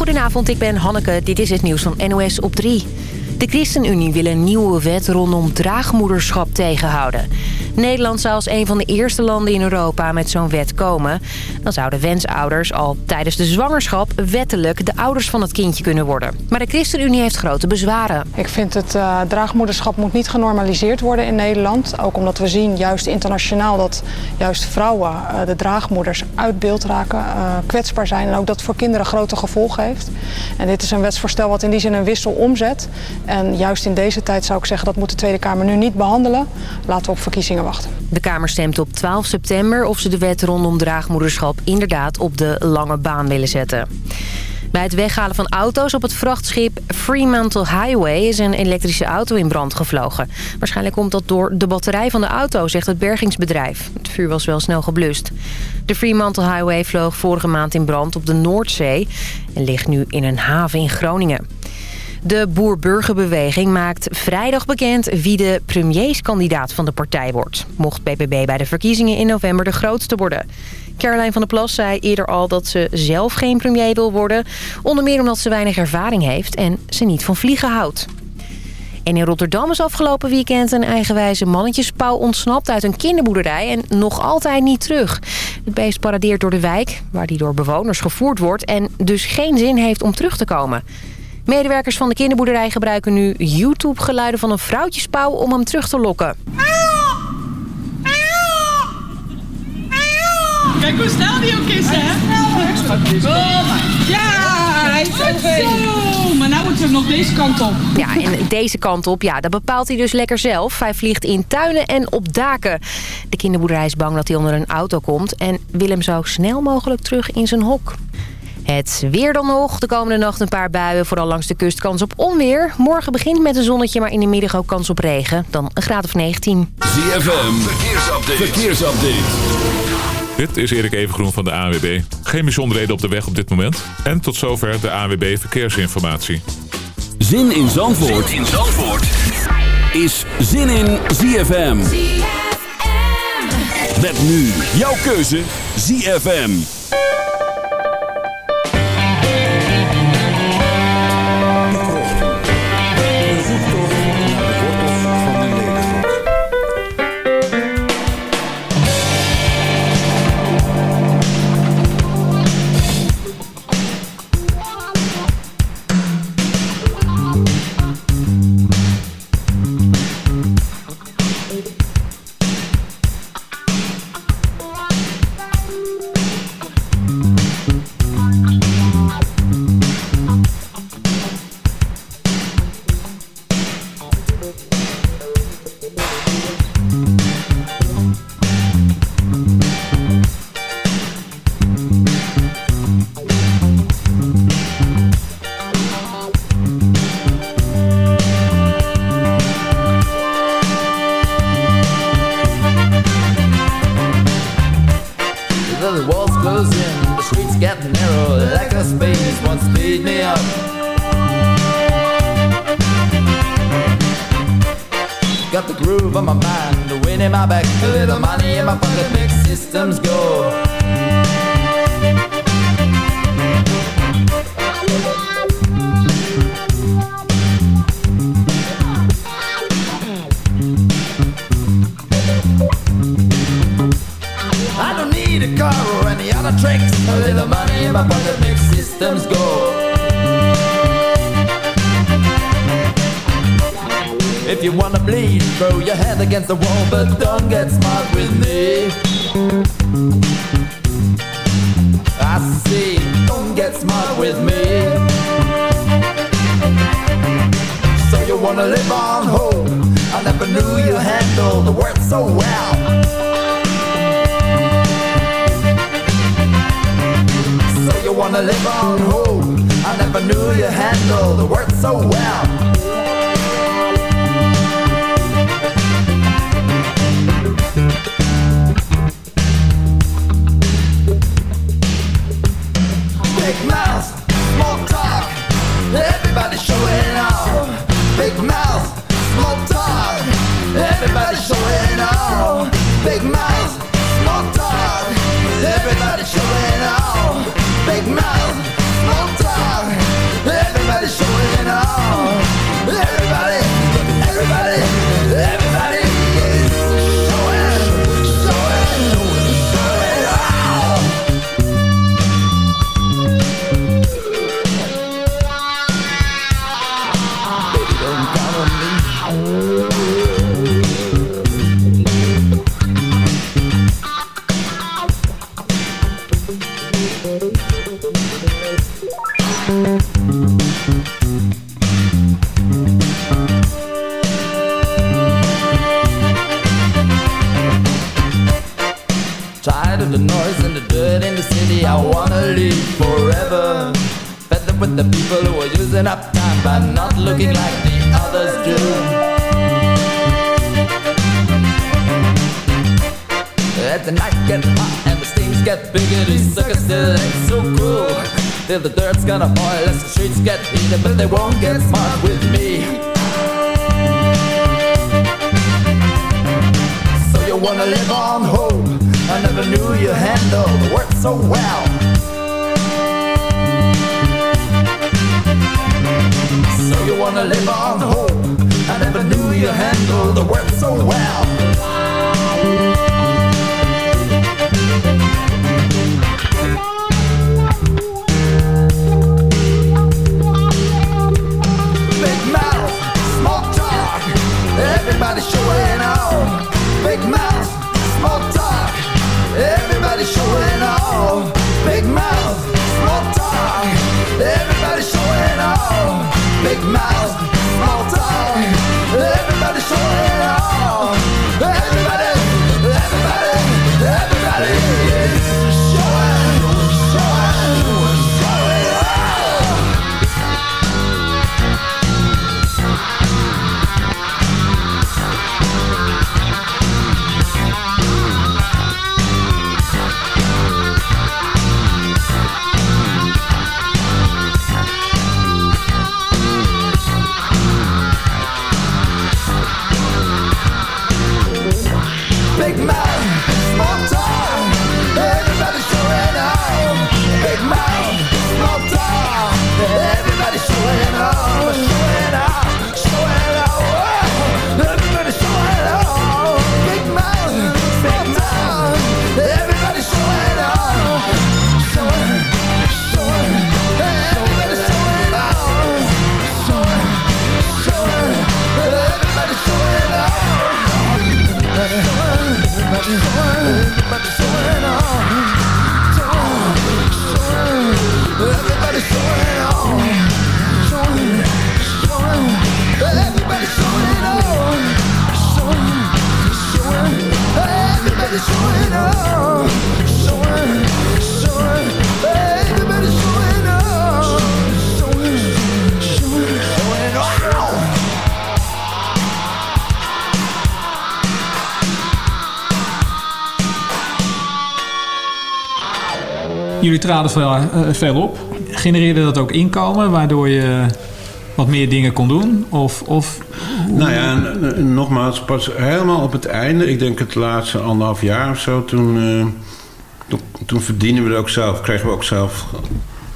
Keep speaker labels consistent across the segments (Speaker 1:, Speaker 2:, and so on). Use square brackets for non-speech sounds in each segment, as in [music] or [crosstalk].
Speaker 1: Goedenavond, ik ben Hanneke. Dit is het nieuws van NOS op 3. De ChristenUnie wil een nieuwe wet rondom draagmoederschap tegenhouden. Nederland zou als een van de eerste landen in Europa met zo'n wet komen. Dan zouden wensouders al tijdens de zwangerschap wettelijk de ouders van het kindje kunnen worden. Maar de ChristenUnie heeft grote bezwaren.
Speaker 2: Ik vind het uh, draagmoederschap moet niet genormaliseerd worden in Nederland. Ook omdat we zien, juist internationaal, dat juist vrouwen, uh, de draagmoeders, uit beeld raken, uh, kwetsbaar zijn. En ook dat voor kinderen grote gevolgen heeft. En dit is een wetsvoorstel wat in die zin een wissel omzet. En juist in deze tijd zou ik zeggen, dat moet de Tweede Kamer nu niet behandelen. Laten we op verkiezingen wachten.
Speaker 1: De Kamer stemt op 12 september of ze de wet rondom draagmoederschap inderdaad op de lange baan willen zetten. Bij het weghalen van auto's op het vrachtschip Fremantle Highway is een elektrische auto in brand gevlogen. Waarschijnlijk komt dat door de batterij van de auto, zegt het bergingsbedrijf. Het vuur was wel snel geblust. De Fremantle Highway vloog vorige maand in brand op de Noordzee en ligt nu in een haven in Groningen. De Boer-Burgerbeweging maakt vrijdag bekend wie de premierskandidaat van de partij wordt. Mocht BBB bij de verkiezingen in november de grootste worden. Caroline van der Plas zei eerder al dat ze zelf geen premier wil worden. Onder meer omdat ze weinig ervaring heeft en ze niet van vliegen houdt. En in Rotterdam is afgelopen weekend een eigenwijze mannetjespauw ontsnapt uit een kinderboerderij en nog altijd niet terug. Het beest paradeert door de wijk, waar die door bewoners gevoerd wordt en dus geen zin heeft om terug te komen. Medewerkers van de kinderboerderij gebruiken nu YouTube-geluiden van een vrouwtjespauw om hem terug te lokken.
Speaker 3: Kijk hoe snel die ook is, hè? Oh, ja, hij is zo. Maar nou moeten we nog deze kant op.
Speaker 1: Ja, en deze kant op, ja, dat bepaalt hij dus lekker zelf. Hij vliegt in tuinen en op daken. De kinderboerderij is bang dat hij onder een auto komt... en wil hem zo snel mogelijk terug in zijn hok. Het weer dan nog. De komende nacht een paar buien. Vooral langs de kust kans op onweer. Morgen begint met een zonnetje, maar in de middag ook kans op regen. Dan een graad of 19.
Speaker 4: ZFM, verkeersupdate. verkeersupdate.
Speaker 5: Dit is Erik Evengroen van de ANWB. Geen bijzonderheden op de weg op dit moment. En tot zover de ANWB Verkeersinformatie.
Speaker 4: Zin in Zandvoort, zin in Zandvoort. is Zin in ZFM. ZFM. Met nu jouw keuze ZFM.
Speaker 6: Throw your head
Speaker 7: against the wall But don't get smart with me. I see Don't get smart with me. So you wanna live on hope? I never knew you handled the world so well. So you wanna live on hope? I never knew you handled the world so well. Big mouth, small talk. Everybody showing off. Big mouth, small talk. Everybody showing off. Big mouth. and the noise and the dirt in the city I wanna live forever. Better with the people who are using up time By not looking like the others do. As the night gets hot and the stings get bigger These suckers still ain't so cool. Till the dirt's gonna boil as the streets get heated But they won't get smart with me. Wanna live on hope? I never knew you handled
Speaker 6: the work so well. So you wanna live on hope? I never knew you handled the work so well. Big mouth, small talk,
Speaker 7: everybody showing off. Big mouth, small talk, everybody showing off. Big mouth, small talk, everybody showing off.
Speaker 6: Big mouth, Traden veel, eh, veel op. Genereerde dat ook inkomen, waardoor je wat meer dingen kon doen? Of, of
Speaker 8: Nou ja, en, en nogmaals, pas helemaal op het einde, ik denk het laatste anderhalf jaar of zo, toen, eh, toen, toen verdienen we het ook zelf, kregen we ook zelf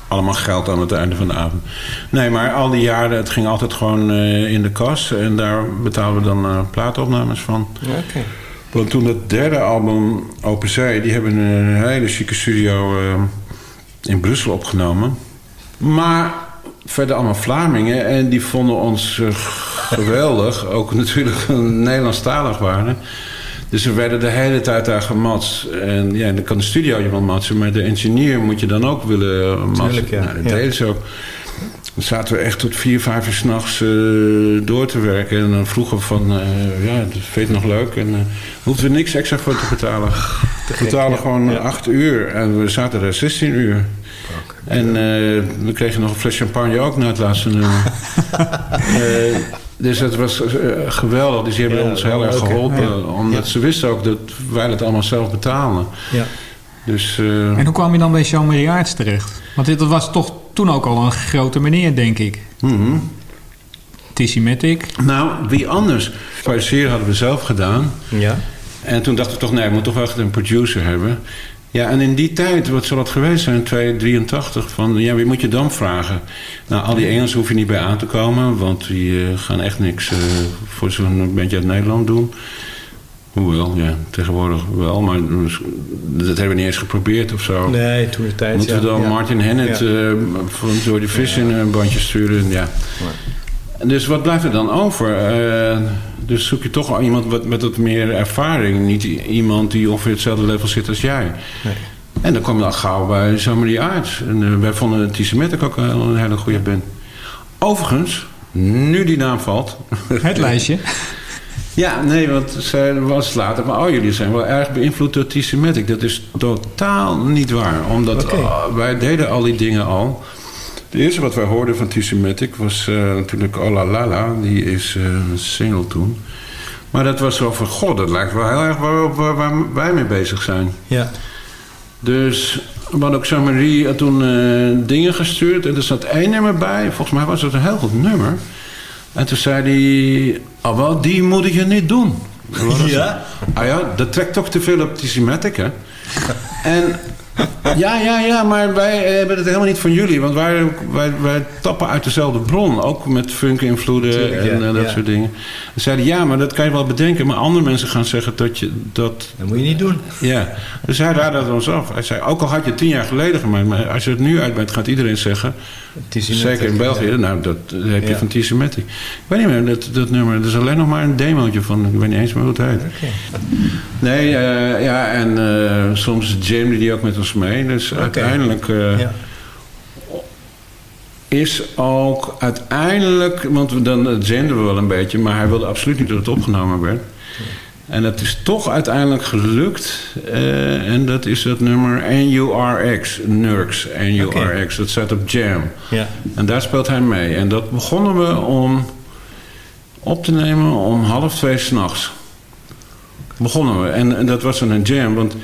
Speaker 8: allemaal geld aan het einde van de avond. Nee, maar al die jaren, het ging altijd gewoon eh, in de kas en daar betaalden we dan eh, plaatopnames van.
Speaker 9: Oké.
Speaker 8: Want toen het derde album Open Zee, die hebben een hele chique studio eh, in Brussel opgenomen. Maar verder allemaal Vlamingen en die vonden ons eh, geweldig. Ook natuurlijk [laughs] Nederlandstalig waren. Dus we werden de hele tijd daar gematst. En ja, dan kan de studio je wel matsen, maar de engineer moet je dan ook willen matsen.
Speaker 9: Tuurlijk, ja.
Speaker 8: Nou, dat
Speaker 9: Ja.
Speaker 8: deden ze ook. Dan zaten we echt tot vier, vijf uur s'nachts uh, door te werken. En dan vroegen we van, eh, ja, dat vind je het nog leuk? En uh, hoefden we niks extra voor te betalen. we betaalden gewoon
Speaker 9: ja.
Speaker 8: acht uur en we zaten er 16 uur. En uh, we kregen nog een fles champagne ook na het laatste nummer. uh, [laughs] dus het was uh, geweldig. Dus die hebben
Speaker 9: Ja,
Speaker 8: ons heel erg geholpen.
Speaker 9: Ja.
Speaker 8: Omdat
Speaker 9: Ja.
Speaker 8: ze wisten ook dat wij het allemaal zelf betalen.
Speaker 9: Ja.
Speaker 8: Dus, uh,
Speaker 6: En hoe kwam je dan bij Jean-Marie Aerts terecht? Want dit dat was toch toen ook al een grote meneer, denk ik.
Speaker 8: mhm.
Speaker 6: Tissimatic.
Speaker 8: Nou, wie anders? Produceren hadden we zelf gedaan.
Speaker 9: Ja.
Speaker 8: En toen dachten we toch, nee, we moeten toch wel echt een producer hebben. Ja, en in die tijd, wat zal het geweest zijn, 283, van ja, wie moet je dan vragen? Nou, al die Engelsen hoef je niet bij aan te komen, want die uh, gaan echt niks uh, voor zo'n bandje uit Nederland doen. Hoewel, ja, tegenwoordig wel, maar dat hebben we niet eens geprobeerd of zo.
Speaker 9: Nee, toen de tijd,
Speaker 8: Moeten we dan
Speaker 9: ja.
Speaker 8: Martin Hennett
Speaker 9: Ja.
Speaker 8: uh, van Door de Vis in een bandje sturen? Ja. Dus wat blijft er dan over? Uh, dus zoek je toch al iemand wat, met wat meer ervaring. Niet iemand die ongeveer hetzelfde level zit als jij.
Speaker 9: Nee.
Speaker 8: En dan kom je dan gauw bij Jean-Marie Aerts. En uh, wij vonden Tissimatic ook een, een hele goede band. Overigens, nu die naam valt...
Speaker 6: Het lijstje. [laughs]
Speaker 8: ja, nee, want zij was later... Maar oh, jullie zijn wel erg beïnvloed door Tissimatic. Dat is totaal niet waar. Omdat uh, wij deden al die dingen al... Het eerste wat wij hoorden van T-Matic was uh, natuurlijk Ola Lala. Die is uh, een single toen. Maar dat was zo van, god, dat lijkt wel heel erg waar, waar, waar wij mee bezig zijn.
Speaker 9: Ja.
Speaker 8: Dus we hadden ook Jean-Marie toen dingen gestuurd. En er zat één nummer bij. Volgens mij was het een heel goed nummer. En toen zei hij... Oh, wel, die moet je niet doen.
Speaker 9: Ja?
Speaker 8: Ah ja, dat trekt toch te veel op T-Matic, hè? [laughs] en ja, ja, ja, maar wij hebben het helemaal niet van jullie. Want wij, wij, wij tappen uit dezelfde bron. Ook met funk-invloeden en
Speaker 9: ja,
Speaker 8: uh, dat
Speaker 9: ja.
Speaker 8: soort dingen. Ze zeiden, ja, maar dat kan je wel bedenken. Maar andere mensen gaan zeggen dat je dat...
Speaker 9: Dat moet je niet doen.
Speaker 8: Ja, dus hij raadde ons af. Hij zei, ook al had je het tien jaar geleden gemaakt... maar als je het nu uit bent, gaat iedereen zeggen... Zeker in België,
Speaker 9: ja.
Speaker 8: nou, dat heb je
Speaker 9: Ja.
Speaker 8: van T-Semitic. Ik weet niet meer, dat, dat nummer... Er is alleen nog maar een demootje van. Ik weet niet eens meer hoe het heet. Nee, eh, ja, en eh, soms jamde die ook met ons mee. Dus uiteindelijk eh,
Speaker 9: Ja.
Speaker 8: is ook uiteindelijk... Want we- dan jamden we wel een beetje... maar hij wilde absoluut niet dat het opgenomen werd. En dat is toch uiteindelijk gelukt. eh, en dat is dat nummer NURX, NURX, NURX. Dat staat op Jam.
Speaker 9: Ja.
Speaker 8: En daar speelt hij mee. En dat begonnen we om op te nemen om half twee s'nachts. Begonnen we. En, en dat was dan een jam, want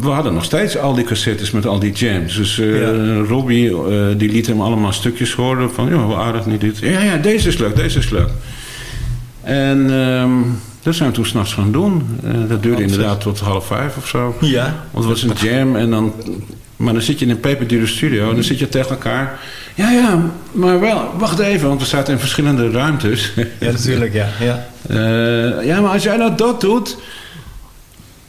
Speaker 8: we hadden nog steeds al die cassettes met al die jams. Dus
Speaker 9: Ja.
Speaker 8: Robbie eh, die liet hem allemaal stukjes horen van... ja, wel aardig niet dit. Ja, ja, deze is leuk, deze is leuk. En ehm, dat zijn we toen s'nachts gaan doen. Eh, dat duurde inderdaad tot half vijf of zo.
Speaker 9: Ja.
Speaker 8: Want het was een jam en dan... Maar dan zit je in een peperdure studio en dan zit je tegen elkaar... Ja, ja, maar wel, wacht even, want we zaten in verschillende ruimtes.
Speaker 9: Ja, natuurlijk, ja. ja. [laughs]
Speaker 8: Eh, ja, maar als jij nou dat doet...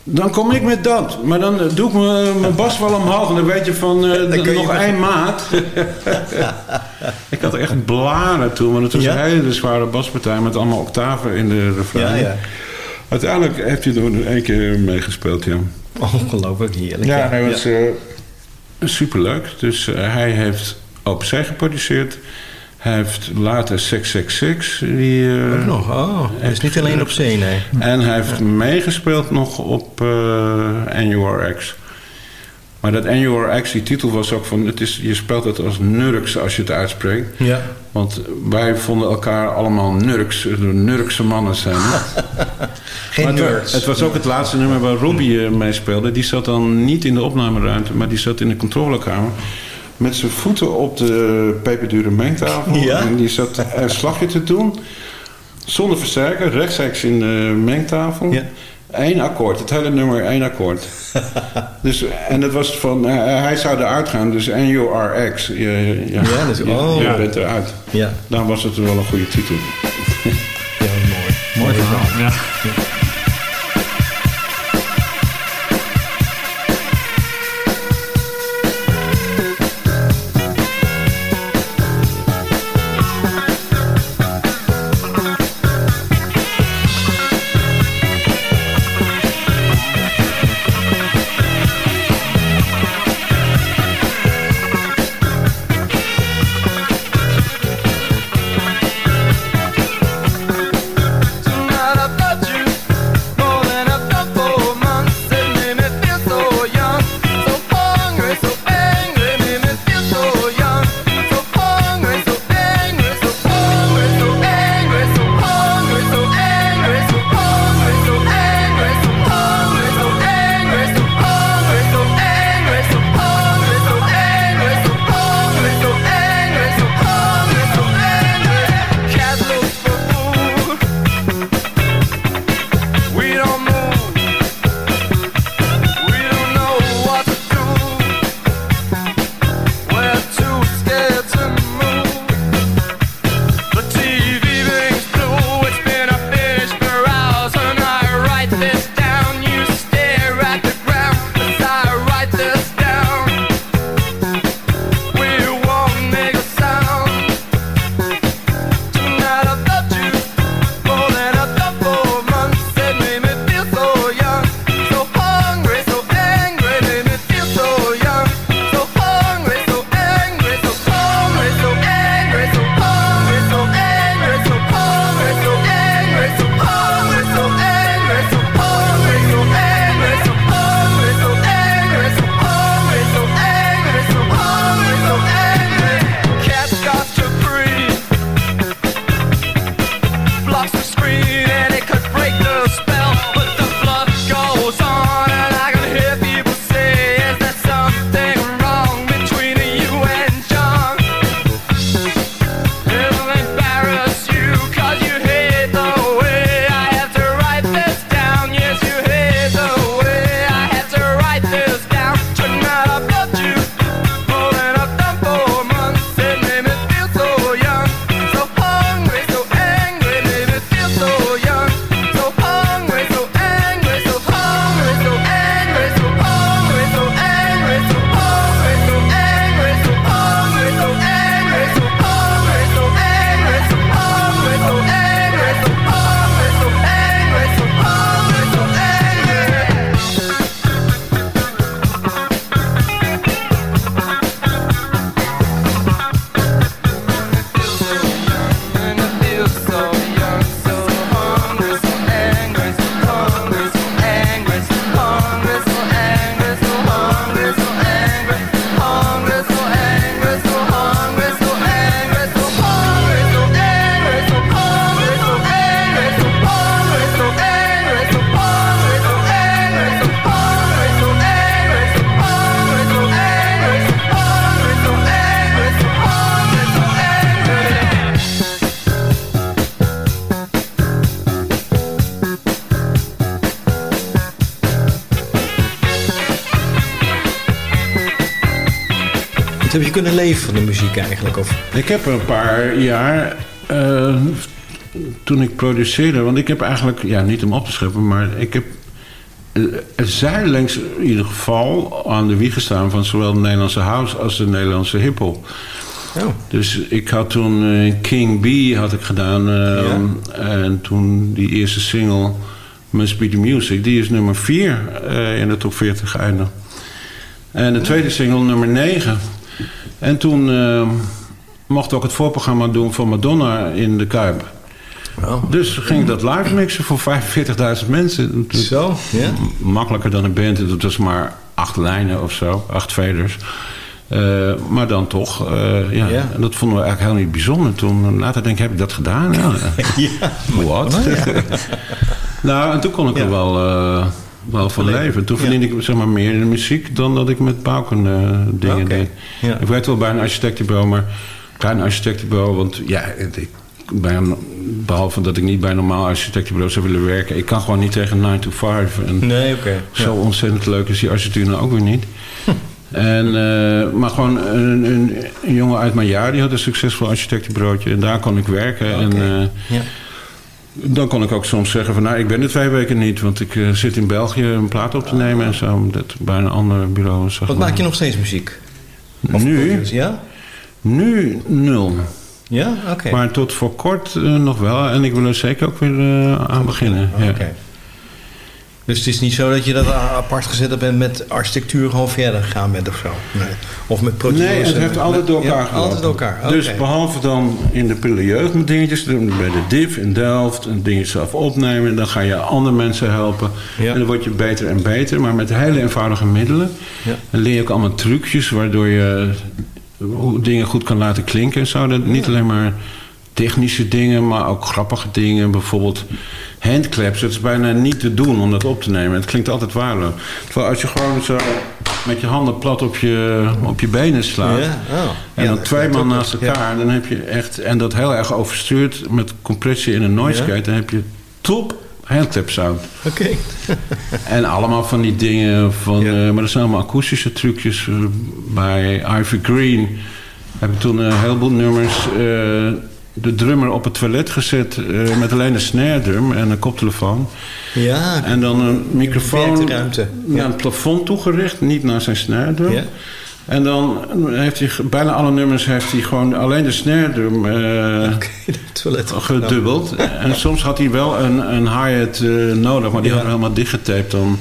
Speaker 8: Dan kom ik met dat. Maar dan doe ik mijn- bas wel omhoog. En dan weet je van
Speaker 9: Dan kun je
Speaker 8: nog één maat. [laughs] [laughs] ik had echt blaren toen. Want het was
Speaker 9: Ja?
Speaker 8: een hele zware baspartij. Met allemaal octaven in de
Speaker 9: Ja,
Speaker 8: refrein.
Speaker 9: ja.
Speaker 8: Uiteindelijk heeft hij er één keer meegespeeld, ja.
Speaker 9: Ongelooflijk heerlijk.
Speaker 8: Ja,
Speaker 9: Ja,
Speaker 8: hij was eh, superleuk. Dus eh, hij heeft OPC geproduceerd. Hij heeft later 666. Die, eh,
Speaker 9: Ook nog, oh. Het is niet alleen op zee, nee.
Speaker 8: En hij heeft meegespeeld nog op eh NURX. Maar dat NURX, die titel was ook van... Het is, je speelt het als Nurks als je het uitspreekt.
Speaker 9: Ja.
Speaker 8: Want wij vonden elkaar allemaal Nurks. eh, Nurkse mannen zijn. [laughs]
Speaker 9: Geen
Speaker 8: Maar het, wa-
Speaker 9: nerds.
Speaker 8: het was ook het laatste nummer waar Robbie eh, mee speelde. Die zat dan niet in de opnameruimte, maar die zat in de controlekamer. Met zijn voeten op de peperdure mengtafel.
Speaker 9: Ja?
Speaker 8: En die zat een slagje te doen. Zonder versterker, rechtstreeks in de mengtafel.
Speaker 9: Ja.
Speaker 8: Eén akkoord, het hele nummer één akkoord. [laughs] dus, en het was van, eh, hij zou eruit gaan, dus NURX. Je, je, ja,
Speaker 9: Ja, dus-
Speaker 8: je,
Speaker 9: oh.
Speaker 8: je bent eruit.
Speaker 9: Ja,
Speaker 8: Daarom was het wel een goede titel.
Speaker 9: ja mooi. Mooi verhaal.
Speaker 10: Ja.
Speaker 9: Kunnen leven van de muziek eigenlijk? Of?
Speaker 8: Ik heb een paar jaar, eh, toen ik produceerde... want ik heb eigenlijk, ja, niet om op te scheppen... maar ik heb uh, zijdelings in ieder geval aan de wieg gestaan... van zowel de Nederlandse house als de Nederlandse hiphop.
Speaker 9: Oh.
Speaker 8: Dus ik had toen eh, King B had ik gedaan. eh, En toen die eerste single, Must Be The Music... die is nummer 4 in de top 40 geëindigd. En de tweede single, nummer 9. En toen eh, mocht ik ook het voorprogramma doen van Madonna in de Kuip. Dus ging ik dat live mixen voor 45.000 mensen.
Speaker 9: Zo, ja.
Speaker 8: Makkelijker dan een band. Dat was maar acht lijnen of zo, acht veders. Eh, maar dan toch, eh, ja.
Speaker 9: Ja.
Speaker 8: En dat vonden we eigenlijk heel niet bijzonder. Toen later denk ik, heb ik dat gedaan? Ja. [laughs]
Speaker 9: ja.
Speaker 8: Wat?
Speaker 9: Oh, [laughs]
Speaker 8: nou, en toen kon ik er wel, eh, wel van leven. Toen verdiende ik zeg maar, meer in de muziek dan dat ik met Bouken eh, dingen deed. Ik werkte wel bij een architectenbureau, maar klein architectenbureau. Want ja, ik, bij een, behalve dat ik niet bij een normaal architectenbureau zou willen werken. Ik kan gewoon niet tegen 9 to 5. En
Speaker 9: Nee, oké.
Speaker 8: zo ontzettend leuk is die architectuur nou ook weer niet. En, eh, maar gewoon een, een, een jongen uit mijn jaar, die had een succesvol architectenbureautje. En daar kon ik werken. En, eh,
Speaker 9: Ja.
Speaker 8: Dan kon ik ook soms zeggen van, nou, ik ben er twee weken niet. Want ik eh, zit in België een plaat op te nemen en zo. Dat bij een ander bureau. Zeg
Speaker 9: Wat
Speaker 8: maar.
Speaker 9: maak je nog steeds muziek?
Speaker 8: Nu?
Speaker 9: Ja?
Speaker 8: Nu nul.
Speaker 9: Ja? Oké.
Speaker 8: Maar tot voor kort eh, nog wel. En ik wil er zeker ook weer eh, aan beginnen. Ja.
Speaker 9: Dus het is niet zo dat je dat apart gezet bent met architectuur gewoon verder gegaan bent of zo? Nee. Of met proteïnes?
Speaker 8: Nee, het heeft altijd door elkaar
Speaker 9: ja. Altijd door elkaar.
Speaker 8: Dus behalve dan in de prille jeugd met dingetjes, dan bij de DIV in Delft, en dingetjes zelf opnemen, dan ga je andere mensen helpen.
Speaker 9: Ja.
Speaker 8: En dan word je beter en beter, maar met hele eenvoudige middelen.
Speaker 9: Ja.
Speaker 8: Dan leer je ook allemaal trucjes waardoor je hoe dingen goed kan laten klinken en zo. Dat niet alleen maar technische dingen, maar ook grappige dingen. Bijvoorbeeld handclaps. Het is bijna niet te doen om dat op te nemen. Het klinkt altijd waardeloos. Terwijl als je gewoon zo met je handen plat op je, op je benen slaat...
Speaker 9: Ja, oh.
Speaker 8: en dan twee man naast
Speaker 9: ja.
Speaker 8: elkaar... dan heb je echt... en dat heel erg overstuurd met compressie in een noise gate... dan heb je top handclap sound.
Speaker 9: Oké. [laughs]
Speaker 8: En allemaal van die dingen van... Eh, maar dat zijn allemaal akoestische trucjes. eh, bij Ivy Green heb ik toen een heleboel nummers... eh, de drummer op het toilet gezet eh, met alleen een snare drum en een koptelefoon.
Speaker 9: Ja,
Speaker 8: En dan een microfoon
Speaker 9: ruimte.
Speaker 8: naar het plafond toegericht, niet naar zijn snare drum.
Speaker 9: Ja.
Speaker 8: En dan heeft hij bijna alle nummers heeft hij gewoon alleen de snare drum eh, [laughs] gedubbeld. En soms had hij wel een, een hi-hat eh, nodig, maar die
Speaker 9: Ja.
Speaker 8: had we helemaal dichtgetaped dan,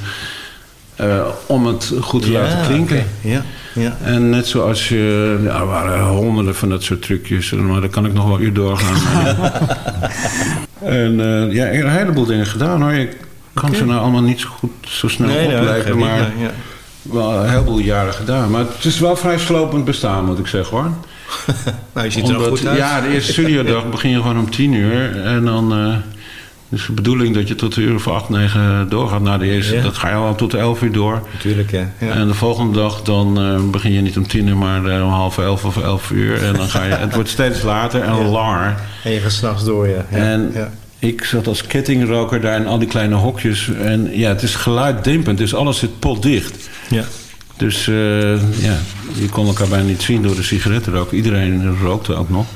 Speaker 8: om het goed te
Speaker 9: Ja,
Speaker 8: laten klinken.
Speaker 9: Ja, ja.
Speaker 8: En net zoals je, ja, er waren honderden van dat soort trucjes, maar daar kan ik nog wel uur doorgaan. [laughs] [laughs] en eh, ja, ik heb een heleboel dingen gedaan hoor. Ik kan ze nou allemaal niet zo goed zo snel
Speaker 9: Nee, nee, niet,
Speaker 8: maar
Speaker 9: ja,
Speaker 8: wel een heleboel jaren gedaan. Maar het is wel vrij slopend bestaan, moet ik zeggen hoor. [laughs]
Speaker 9: Nou, je ziet er goed uit.
Speaker 8: Ja, de eerste studiodag begin je gewoon om tien uur. En dan eh is de bedoeling dat je tot de uur of acht, negen doorgaat. Na de eerste,
Speaker 9: Ja.
Speaker 8: dat ga je al tot elf uur door.
Speaker 9: Natuurlijk, ja. ja.
Speaker 8: En de volgende dag dan eh, begin je niet om tien uur, maar eh, om half elf of elf uur. En dan ga je, het wordt steeds later en langer.
Speaker 9: En je gaat s'nachts door, ja. ja.
Speaker 8: En
Speaker 9: ja.
Speaker 8: ik zat als kettingroker daar in al die kleine hokjes. En ja, het is geluiddempend, dus alles zit potdicht.
Speaker 9: Ja.
Speaker 8: Dus eh, ja, je kon elkaar bijna niet zien door de sigarettenrook. Iedereen rookte ook nog.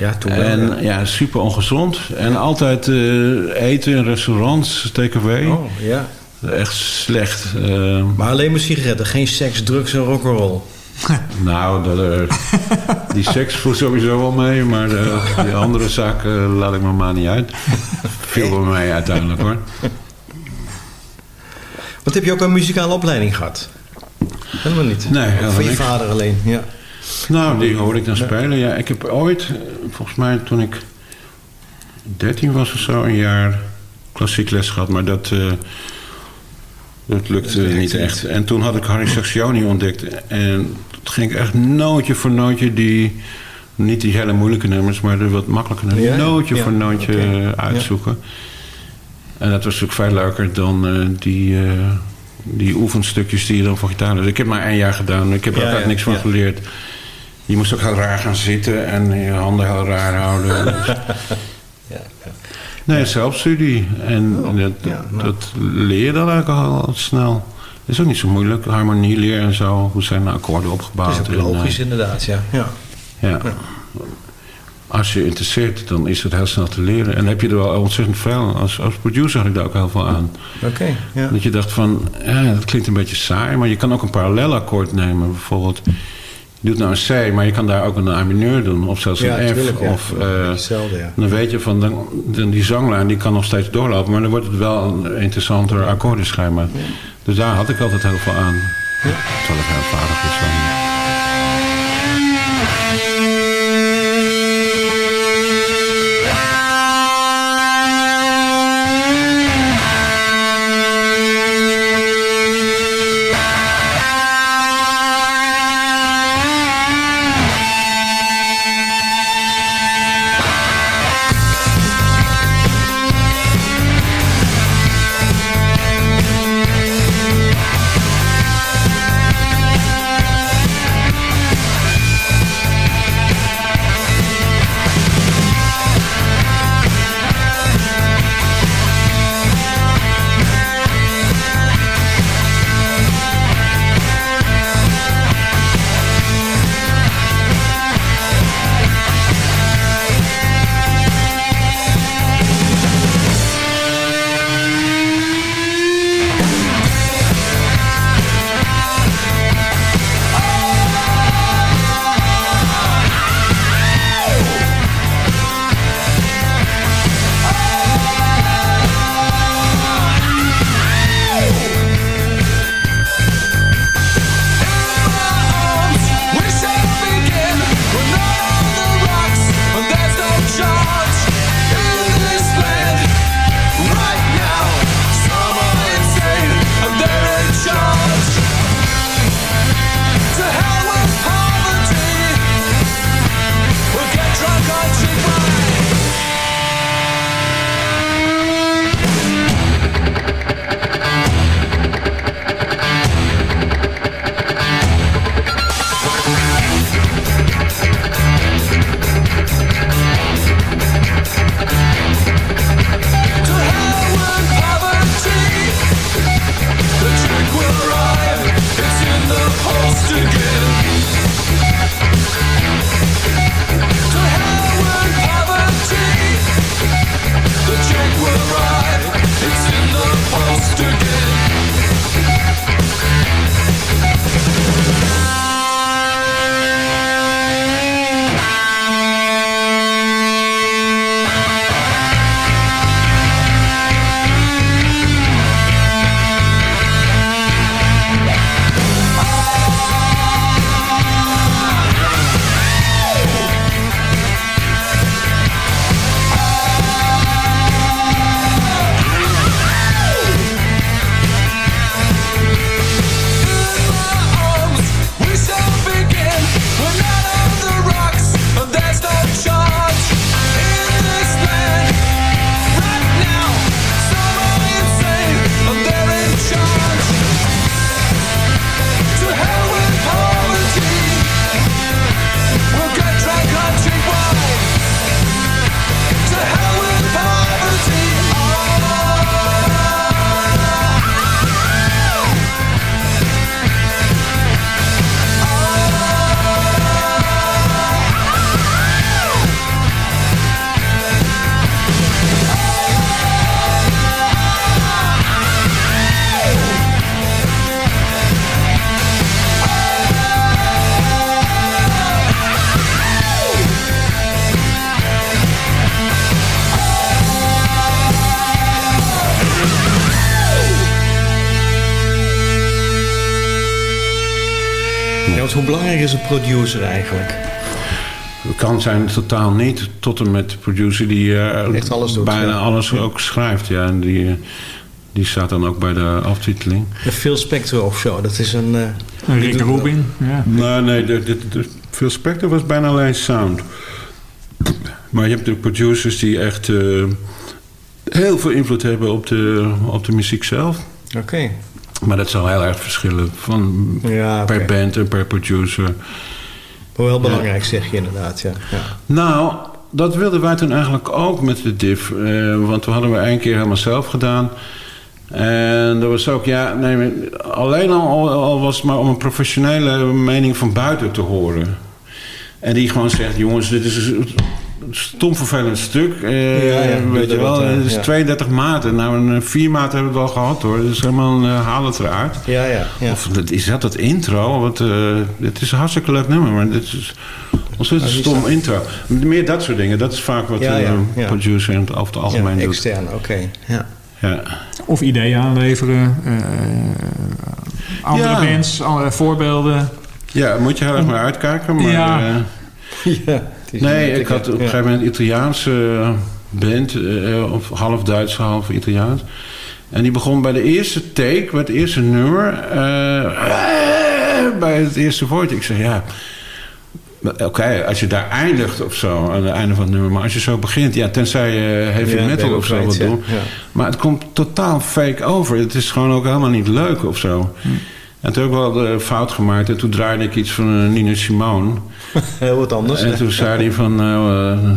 Speaker 9: Ja, toen wel.
Speaker 8: En
Speaker 9: ja.
Speaker 8: ja, super ongezond. En altijd eh, eten in restaurants, takeaway.
Speaker 9: Oh, ja.
Speaker 8: Echt slecht. Eh,
Speaker 9: Maar alleen maar sigaretten, geen seks, drugs en rock'n'roll. [laughs]
Speaker 8: nou, dat, eh, die seks voelt sowieso wel mee. Maar de, die andere zaken laat ik me maar niet uit. Viel wel mee uiteindelijk hoor.
Speaker 9: Wat heb je ook een muzikale opleiding gehad? Helemaal niet.
Speaker 8: Nee, helemaal
Speaker 9: Van je
Speaker 8: niks.
Speaker 9: vader alleen, ja.
Speaker 8: Nou, die hoorde ik dan spelen. Ja, ik heb ooit, volgens mij toen ik 13 was of zo, een jaar klassiek les gehad. Maar dat, eh, dat lukte niet echt. En toen had ik Harry Saxioni ontdekt. En toen ging ik echt nootje voor nootje die... Niet die hele moeilijke nummers, maar de wat makkelijke nummers.
Speaker 9: Ja?
Speaker 8: Nootje
Speaker 9: Ja,
Speaker 8: voor nootje eh,
Speaker 9: Ja.
Speaker 8: uitzoeken. En dat was natuurlijk veel leuker dan eh, die, die oefenstukjes die je dan voor gitaar had. Ik heb maar één jaar gedaan. Ik heb er ook niks van geleerd. Je moest ook heel raar gaan zitten en je handen heel raar houden. [laughs] Dus-
Speaker 9: ja, ja.
Speaker 8: nee, zelfstudie. En dat,
Speaker 9: ja, nou.
Speaker 8: dat leer je dan eigenlijk al snel. is ook niet zo moeilijk. Harmonie leren en zo. Hoe zijn de akkoorden opgebouwd?
Speaker 9: Dat is ook
Speaker 8: en,
Speaker 9: logisch
Speaker 8: eh,
Speaker 9: inderdaad, ja. ja.
Speaker 8: ja. Als je interesseert, dan is het heel snel te leren. En heb je er wel ontzettend veel. Als, als producer had ik daar ook heel veel aan.
Speaker 9: Oké, ja.
Speaker 8: Dat je dacht van, ja, dat klinkt een beetje saai. Maar je kan ook een parallelakkoord nemen. Bijvoorbeeld, doet nou een C, maar je kan daar ook een A mineur doen. Of zelfs
Speaker 9: Ja,
Speaker 8: een F.
Speaker 9: tuurlijk, ja.
Speaker 8: Of,
Speaker 9: Ja,
Speaker 8: eh,
Speaker 9: hetzelfde, ja.
Speaker 8: Dan weet je van, dan, dan die zanglijn die kan nog steeds doorlopen. Maar dan wordt het wel een interessanter akkoordenschema. Dus daar had ik altijd heel veel aan. Terwijl ik heel vaardig is dan.
Speaker 9: Belangrijk is een producer eigenlijk?
Speaker 8: Het kan zijn totaal niet tot en met de producer die eh,
Speaker 9: Echt alles doet,
Speaker 8: bijna
Speaker 9: ja.
Speaker 8: alles ook schrijft. Ja, en die, eh, die staat dan ook bij de aftiteling.
Speaker 9: De Phil Spector of zo, dat is een... eh, die
Speaker 10: Rick Rubin. Ja.
Speaker 8: Nee, nee, de, de, de Phil Spector was bijna alleen sound. Maar je hebt de producers die echt eh, heel veel invloed hebben op de, op de muziek zelf.
Speaker 9: Oké.
Speaker 8: Maar dat zal heel erg verschillen van
Speaker 9: Ja,
Speaker 8: per band en per producer.
Speaker 9: Maar wel belangrijk zeg je inderdaad, ja. ja.
Speaker 8: Nou, dat wilden wij toen eigenlijk ook met de diff. eh, want we hadden we één keer helemaal zelf gedaan. En dat was ook, ja, nee, alleen al, al was het maar om een professionele mening van buiten te horen. En die gewoon zegt, jongens, dit is stom vervelend stuk. Eh,
Speaker 9: Ja, ja,
Speaker 8: weet je
Speaker 9: dat
Speaker 8: wel,
Speaker 9: eh,
Speaker 8: het is
Speaker 9: ja.
Speaker 8: 32 maten. Nou, een 4 maten hebben we het al gehad hoor. Dus helemaal een uh, haal het eruit.
Speaker 9: Ja, ja. ja.
Speaker 8: Of dat- is dat het intro? Want, eh het is een hartstikke leuk nummer, maar dit is ontzettend
Speaker 9: die
Speaker 8: stom intro. Meer dat soort dingen. Dat is vaak wat
Speaker 9: Ja,
Speaker 8: een
Speaker 9: ja, ja.
Speaker 8: producer in het, over het algemeen
Speaker 9: ja,
Speaker 8: doet.
Speaker 9: extern, oké. Ja.
Speaker 8: Ja.
Speaker 10: Of ideeën aanleveren. eh, andere
Speaker 8: Ja.
Speaker 10: bands, andere voorbeelden.
Speaker 8: ja, moet je heel erg maar uitkijken. Maar,
Speaker 10: Ja. [laughs]
Speaker 8: eh,
Speaker 9: is
Speaker 8: nee, ik had op een gegeven moment een Italiaanse eh, band. eh, of half Duits, half Italiaans. En die begon bij de eerste take, bij het eerste nummer. eh, bij het eerste woord. Ik zeg ja. Oké, als je daar eindigt of zo, aan het einde van het nummer. Maar als je zo begint, ja, tenzij je heavy
Speaker 9: Ja,
Speaker 8: metal of zo wat doen.
Speaker 9: Ja.
Speaker 8: Maar het komt totaal fake over. Het is gewoon ook helemaal niet leuk of zo. En toen heb ik wel de fout gemaakt. En toen draaide ik iets van uh, Nina Simone. [laughs]
Speaker 9: Heel wat anders.
Speaker 8: En toen zei hij van... nou, eh,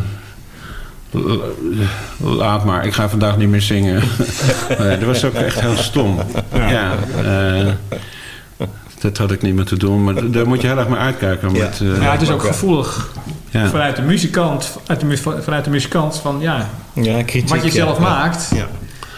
Speaker 8: laat maar, ik ga vandaag niet meer zingen. [laughs] nee, dat was ook echt heel stom. Ja, eh, dat had ik niet meer te doen. Maar daar moet je heel erg mee uitkijken.
Speaker 9: Ja.
Speaker 8: Met, eh,
Speaker 10: Ja, het is ook gevoelig
Speaker 8: ja.
Speaker 10: vanuit de muzikant, uit de, vanuit de muzikant van ja,
Speaker 9: ja, kritiek.
Speaker 10: wat je zelf
Speaker 9: Ja.
Speaker 10: maakt,
Speaker 9: Ja.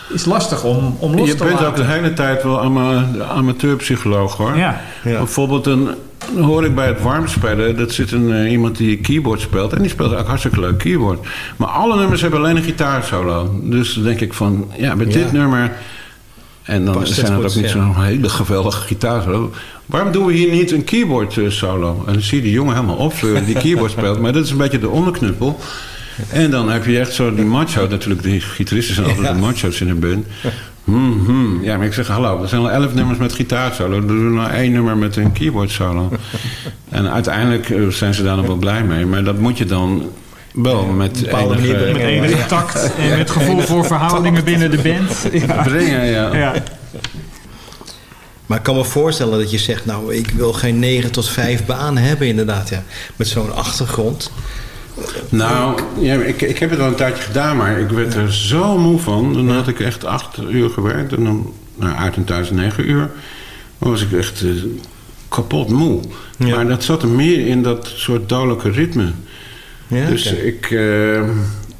Speaker 10: Is lastig om, om los
Speaker 8: Je
Speaker 10: te
Speaker 8: bent
Speaker 10: laten.
Speaker 8: ook de hele tijd wel ama amateurpsycholoog hoor.
Speaker 10: Ja.
Speaker 9: Ja.
Speaker 8: Bijvoorbeeld een, dan hoor ik bij het warm spelen, dat zit een, eh, iemand die keyboard speelt. En die speelt ook hartstikke leuk keyboard. Maar alle nummers hebben alleen een gitaarsolo. Dus dan denk ik van, ja, bij
Speaker 9: Ja.
Speaker 8: dit nummer... En dan
Speaker 9: Past
Speaker 8: zijn het ook niet
Speaker 9: ja.
Speaker 8: zo'n hele geweldige gitaarsolo. Waarom doen we hier niet een keyboard eh, solo? En dan zie je die jongen helemaal opvleuren die keyboard speelt. Maar dat is een beetje de onderknuppel. En dan heb je echt zo die macho. Natuurlijk, die gitaristen zijn altijd
Speaker 9: Ja.
Speaker 8: de macho's in een band. Hmm, hmm. Ja, maar ik zeg, hallo, er zijn al elf nummers met gitaarsolo. Dan doen nou één nummer met een keyboard solo. [laughs] en uiteindelijk eh, zijn ze daar nog wel blij mee. Maar dat moet je dan wel met
Speaker 9: bepaalde
Speaker 8: enige-
Speaker 10: Met
Speaker 9: brengen.
Speaker 10: enige tact [laughs] en met gevoel voor verhoudingen binnen de band. Ja. [laughs]
Speaker 8: brengen. Ja.
Speaker 10: Ja.
Speaker 9: Maar ik kan me voorstellen dat je zegt... nou, ik wil geen 9 tot 5 baan hebben inderdaad. Ja. Met zo'n achtergrond.
Speaker 8: Nou, ja, ik, ik heb het al een tijdje gedaan, maar ik werd er zo moe van. Dan had ik echt acht uur gewerkt en dan nou, uit en thuis negen uur. Dan was ik echt eh, kapot moe.
Speaker 9: Ja.
Speaker 8: Maar dat zat er meer in dat soort dodelijke ritme.
Speaker 9: Ja,
Speaker 8: dus ik, eh,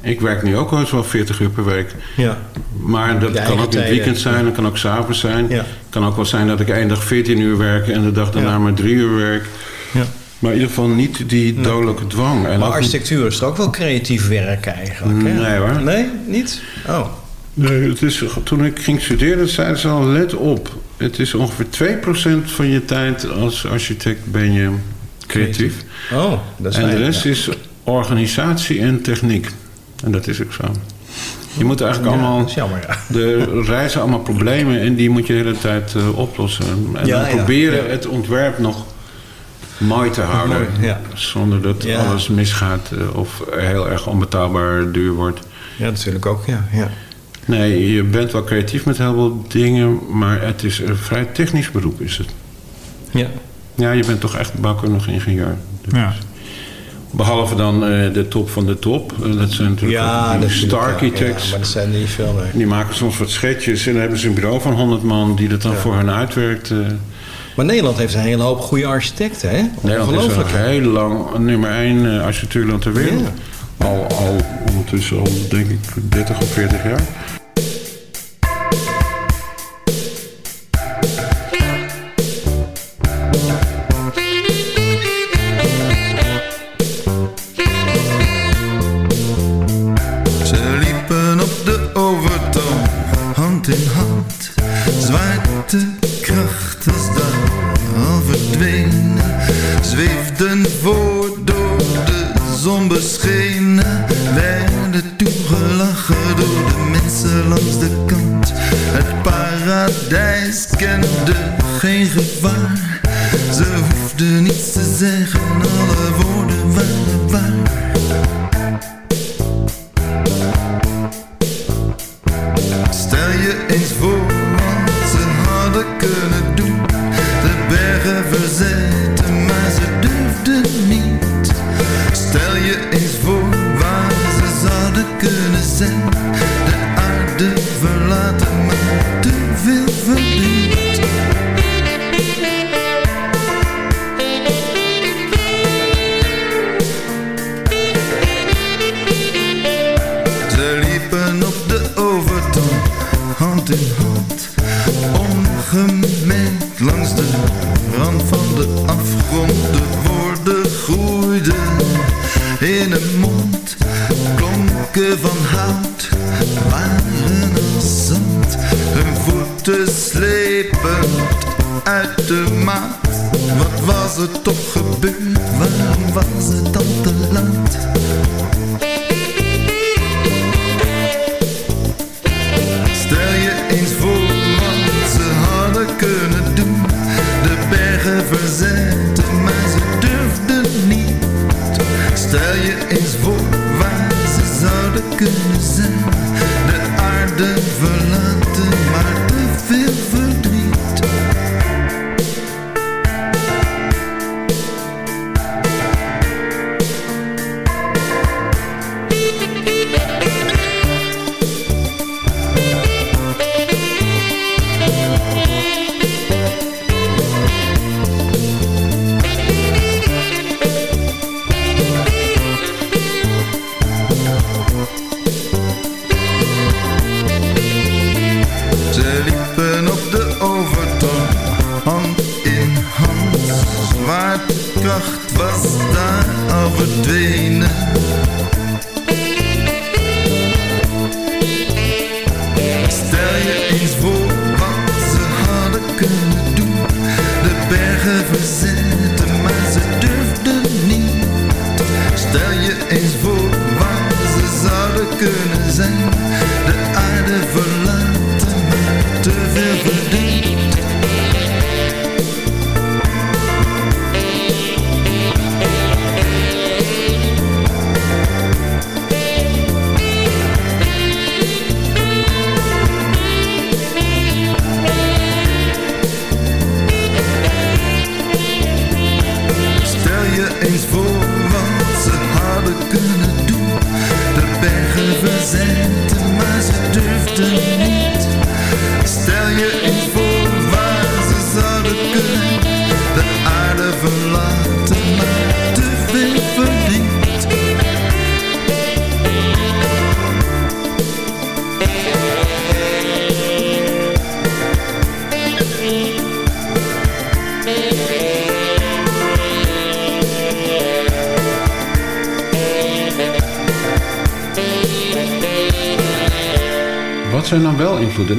Speaker 8: ik werk nu ook al eens wel 40 uur per week.
Speaker 9: Ja.
Speaker 8: Maar dat kan ook in het weekend zijn, dat kan ook s'avonds zijn.
Speaker 9: Ja.
Speaker 8: Het kan ook wel zijn dat ik één dag 14 uur werk en de dag daarna maar drie uur werk.
Speaker 9: Ja.
Speaker 8: Maar in ieder geval niet die dodelijke dwang. En
Speaker 9: Maar
Speaker 8: niet-
Speaker 9: architectuur is toch ook wel creatief werk eigenlijk? Hè?
Speaker 8: Nee, hoor.
Speaker 9: Nee, niet? Oh.
Speaker 8: Nee, het is, toen ik ging studeren zeiden ze al, let op. Het is ongeveer 2% van je tijd als architect ben je creatief.
Speaker 9: Oh, dat is
Speaker 8: en de rest
Speaker 9: ja.
Speaker 8: is organisatie en techniek. En dat is ook zo. Je moet eigenlijk
Speaker 9: Ja,
Speaker 8: allemaal...
Speaker 9: dat is jammer, ja.
Speaker 8: Er reizen allemaal problemen en die moet je de hele tijd eh, oplossen. En
Speaker 9: Ja,
Speaker 8: dan
Speaker 9: ja,
Speaker 8: proberen het ontwerp nog mooi te houden.
Speaker 9: Mooi, ja.
Speaker 8: Zonder dat
Speaker 9: Ja.
Speaker 8: alles misgaat eh, of heel erg onbetaalbaar duur wordt.
Speaker 9: Ja, natuurlijk ook, ja. ja.
Speaker 8: Nee, je bent wel creatief met heel veel dingen, maar het is een vrij technisch beroep, is het.
Speaker 9: Ja.
Speaker 8: Ja, je bent toch echt bouwkundig ingenieur. Dus
Speaker 10: Ja.
Speaker 8: Behalve dan eh, de top van de top. Eh, dat zijn natuurlijk
Speaker 9: Ja, dat is
Speaker 8: star
Speaker 9: ja,
Speaker 8: architects.
Speaker 9: Ja, maar dat zijn er niet veel, nee.
Speaker 8: Die maken soms wat schetsjes en dan hebben ze een bureau van 100 man die dat dan
Speaker 9: Ja.
Speaker 8: voor hen uitwerkt.
Speaker 9: Maar Nederland heeft een hele hoop goede architecten, hè?
Speaker 8: Nederland is al heel lang nummer 1 architectuurland ter wereld. Al, al ondertussen al denk ik 30 of 40 jaar.
Speaker 6: Paradijs kende geen gevaar. Ze hoefden niets te zeggen, alle woorden waren waar.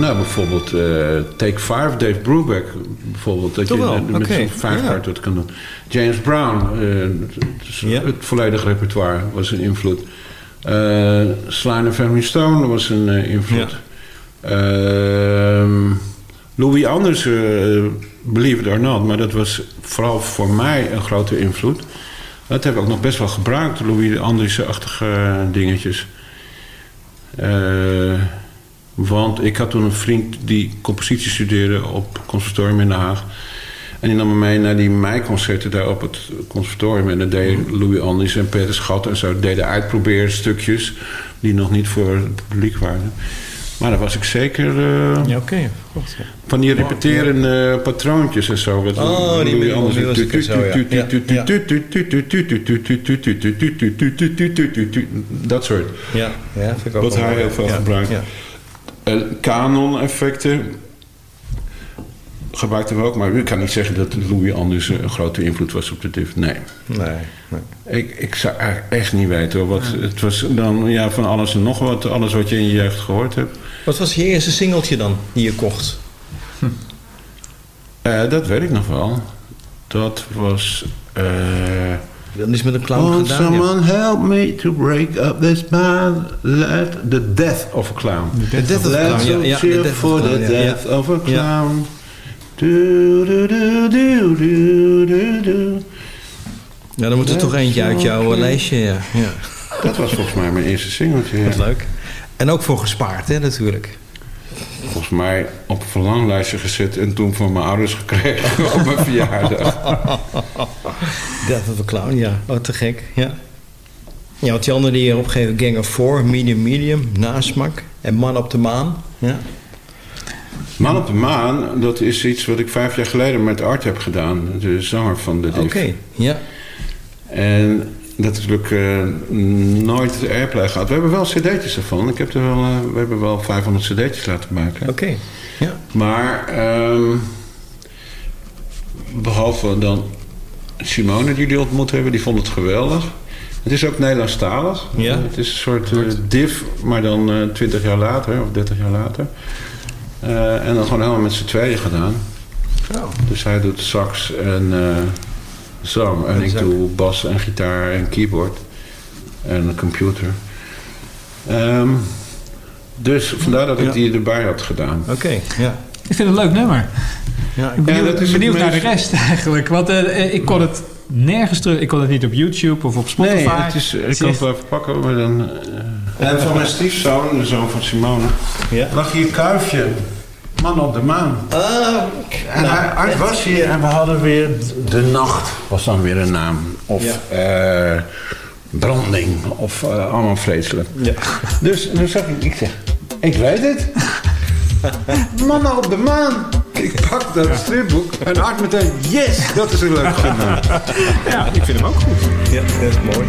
Speaker 8: Nou, bijvoorbeeld eh, Take 5, Dave Brubeck. Bijvoorbeeld, dat
Speaker 9: Toch
Speaker 8: je
Speaker 9: wel,
Speaker 8: met zo'n vijf
Speaker 9: ja.
Speaker 8: dat kan doen. James Brown, eh, het- het volledige repertoire was een invloed. Eh Sly and the Family Stone was een invloed. Ehm, Louis Anders, believe it or not, maar dat was vooral voor mij een grote invloed. Dat heb ik ook nog best wel gebruikt, Louis Anders-achtige dingetjes. Eh, want ik had toen een vriend die compositie studeerde op conservatorium in Den Haag. En die nam me mee naar die meiconcerten daar op het conservatorium. En dan deed Louis Anders en Peter Schat en zo deden uitprobeerstukjes... die nog niet voor het publiek waren. Maar daar was ik zeker... eh,
Speaker 9: Ja. Goed, ja.
Speaker 8: Van die repeterende patroontjes en zo. Wat
Speaker 9: Oh, die
Speaker 8: Louis.
Speaker 9: Ja,
Speaker 8: Dat soort.
Speaker 9: Ja, ja vind ik ook
Speaker 8: Wat
Speaker 9: wel
Speaker 8: hij heel veel
Speaker 9: Ja,
Speaker 8: gebruikt. Canon-effecten gebruikten we ook. Maar ik kan niet zeggen dat Louis Anders een grote invloed was op de div. Nee.
Speaker 9: Nee, nee.
Speaker 8: Ik, ik zou echt niet weten. hoor. Wat, Het was dan ja, van alles en nog wat. Alles wat je in je jeugd gehoord hebt.
Speaker 9: Wat was je eerste singeltje dan die je kocht?
Speaker 8: Eh, dat weet ik nog wel. Dat was... eh
Speaker 9: Dat is met een clown
Speaker 8: Won't
Speaker 9: gedaan. ja.
Speaker 8: someone help me to break up this bad let The death of a clown.
Speaker 9: The death of a
Speaker 8: Let's
Speaker 9: clown, ja,
Speaker 8: cheer
Speaker 9: the death of
Speaker 8: for
Speaker 9: a
Speaker 8: the
Speaker 9: clown, ja,
Speaker 8: death of a clown. Do, do, do, do, do, do, do.
Speaker 9: Ja, dan moet er toch eentje uit jouw eh, lijstje. Ja. ja.
Speaker 8: Dat was volgens mij mijn eerste singeltje. ja.
Speaker 9: Wat leuk. En ook voor gespaard, hè, natuurlijk.
Speaker 8: Volgens mij op een verlanglijstje gezet en toen van mijn ouders gekregen [laughs] op mijn verjaardag.
Speaker 9: Death of a Clown, ja. Oh, te gek, ja. Ja, want die andere die je opgeven, Gang of Four, Medium Medium, Nasmak en Man op de Maan. Ja.
Speaker 8: Man op de Maan, dat is iets wat ik vijf jaar geleden met Art heb gedaan. De zanger van de
Speaker 9: Oké,
Speaker 8: Div.
Speaker 9: ja.
Speaker 8: En dat is natuurlijk eh, nooit airplay gehad. We hebben wel cd'tjes ervan. Ik heb er wel, eh, we hebben wel 500 cd'tjes laten maken.
Speaker 9: Oké, ja.
Speaker 8: Maar ehm, behalve dan Simone die jullie ontmoet hebben, die vond het geweldig. Het is ook Nederlandstalig.
Speaker 9: Ja.
Speaker 8: Het is een soort eh, div, maar dan eh 20 jaar later of 30 jaar later. En dan gewoon helemaal met z'n tweeën gedaan. Dus hij doet sax en zang. En ik doe bas en gitaar en keyboard. En een computer. Ehm, dus vandaar dat ik
Speaker 9: Ja.
Speaker 8: die erbij had gedaan.
Speaker 9: Oké, ja.
Speaker 10: Ik vind het een leuk nummer.
Speaker 9: Ja,
Speaker 10: Ik ben benieuwd,
Speaker 8: dat is
Speaker 10: benieuwd
Speaker 8: het
Speaker 10: naar de rest [laughs] eigenlijk. Want eh, eh, ik kon het nergens terug. Ik kon het niet op YouTube of op Spotify.
Speaker 8: Nee, het is, ik kan het wel even pakken. Maar dan, eh, en van mijn stiefzoon, de zoon van Simone,
Speaker 9: Ja.
Speaker 8: lag hier Kuifje. Man op de maan.
Speaker 9: Ah,
Speaker 8: En hij, hij was hier en we hadden weer... De Nacht was dan weer een naam. Of eh, Branding. Of eh, allemaal vreselijk.
Speaker 9: ja.
Speaker 8: Dus toen zag ik, ik zeg, ik weet het. [laughs] Mannen op de maan. Ik pak dat stripboek en Art meteen, yes, dat is een leuk [laughs] naam.
Speaker 10: Ja, ik vind hem ook goed.
Speaker 9: ja, dat is mooi.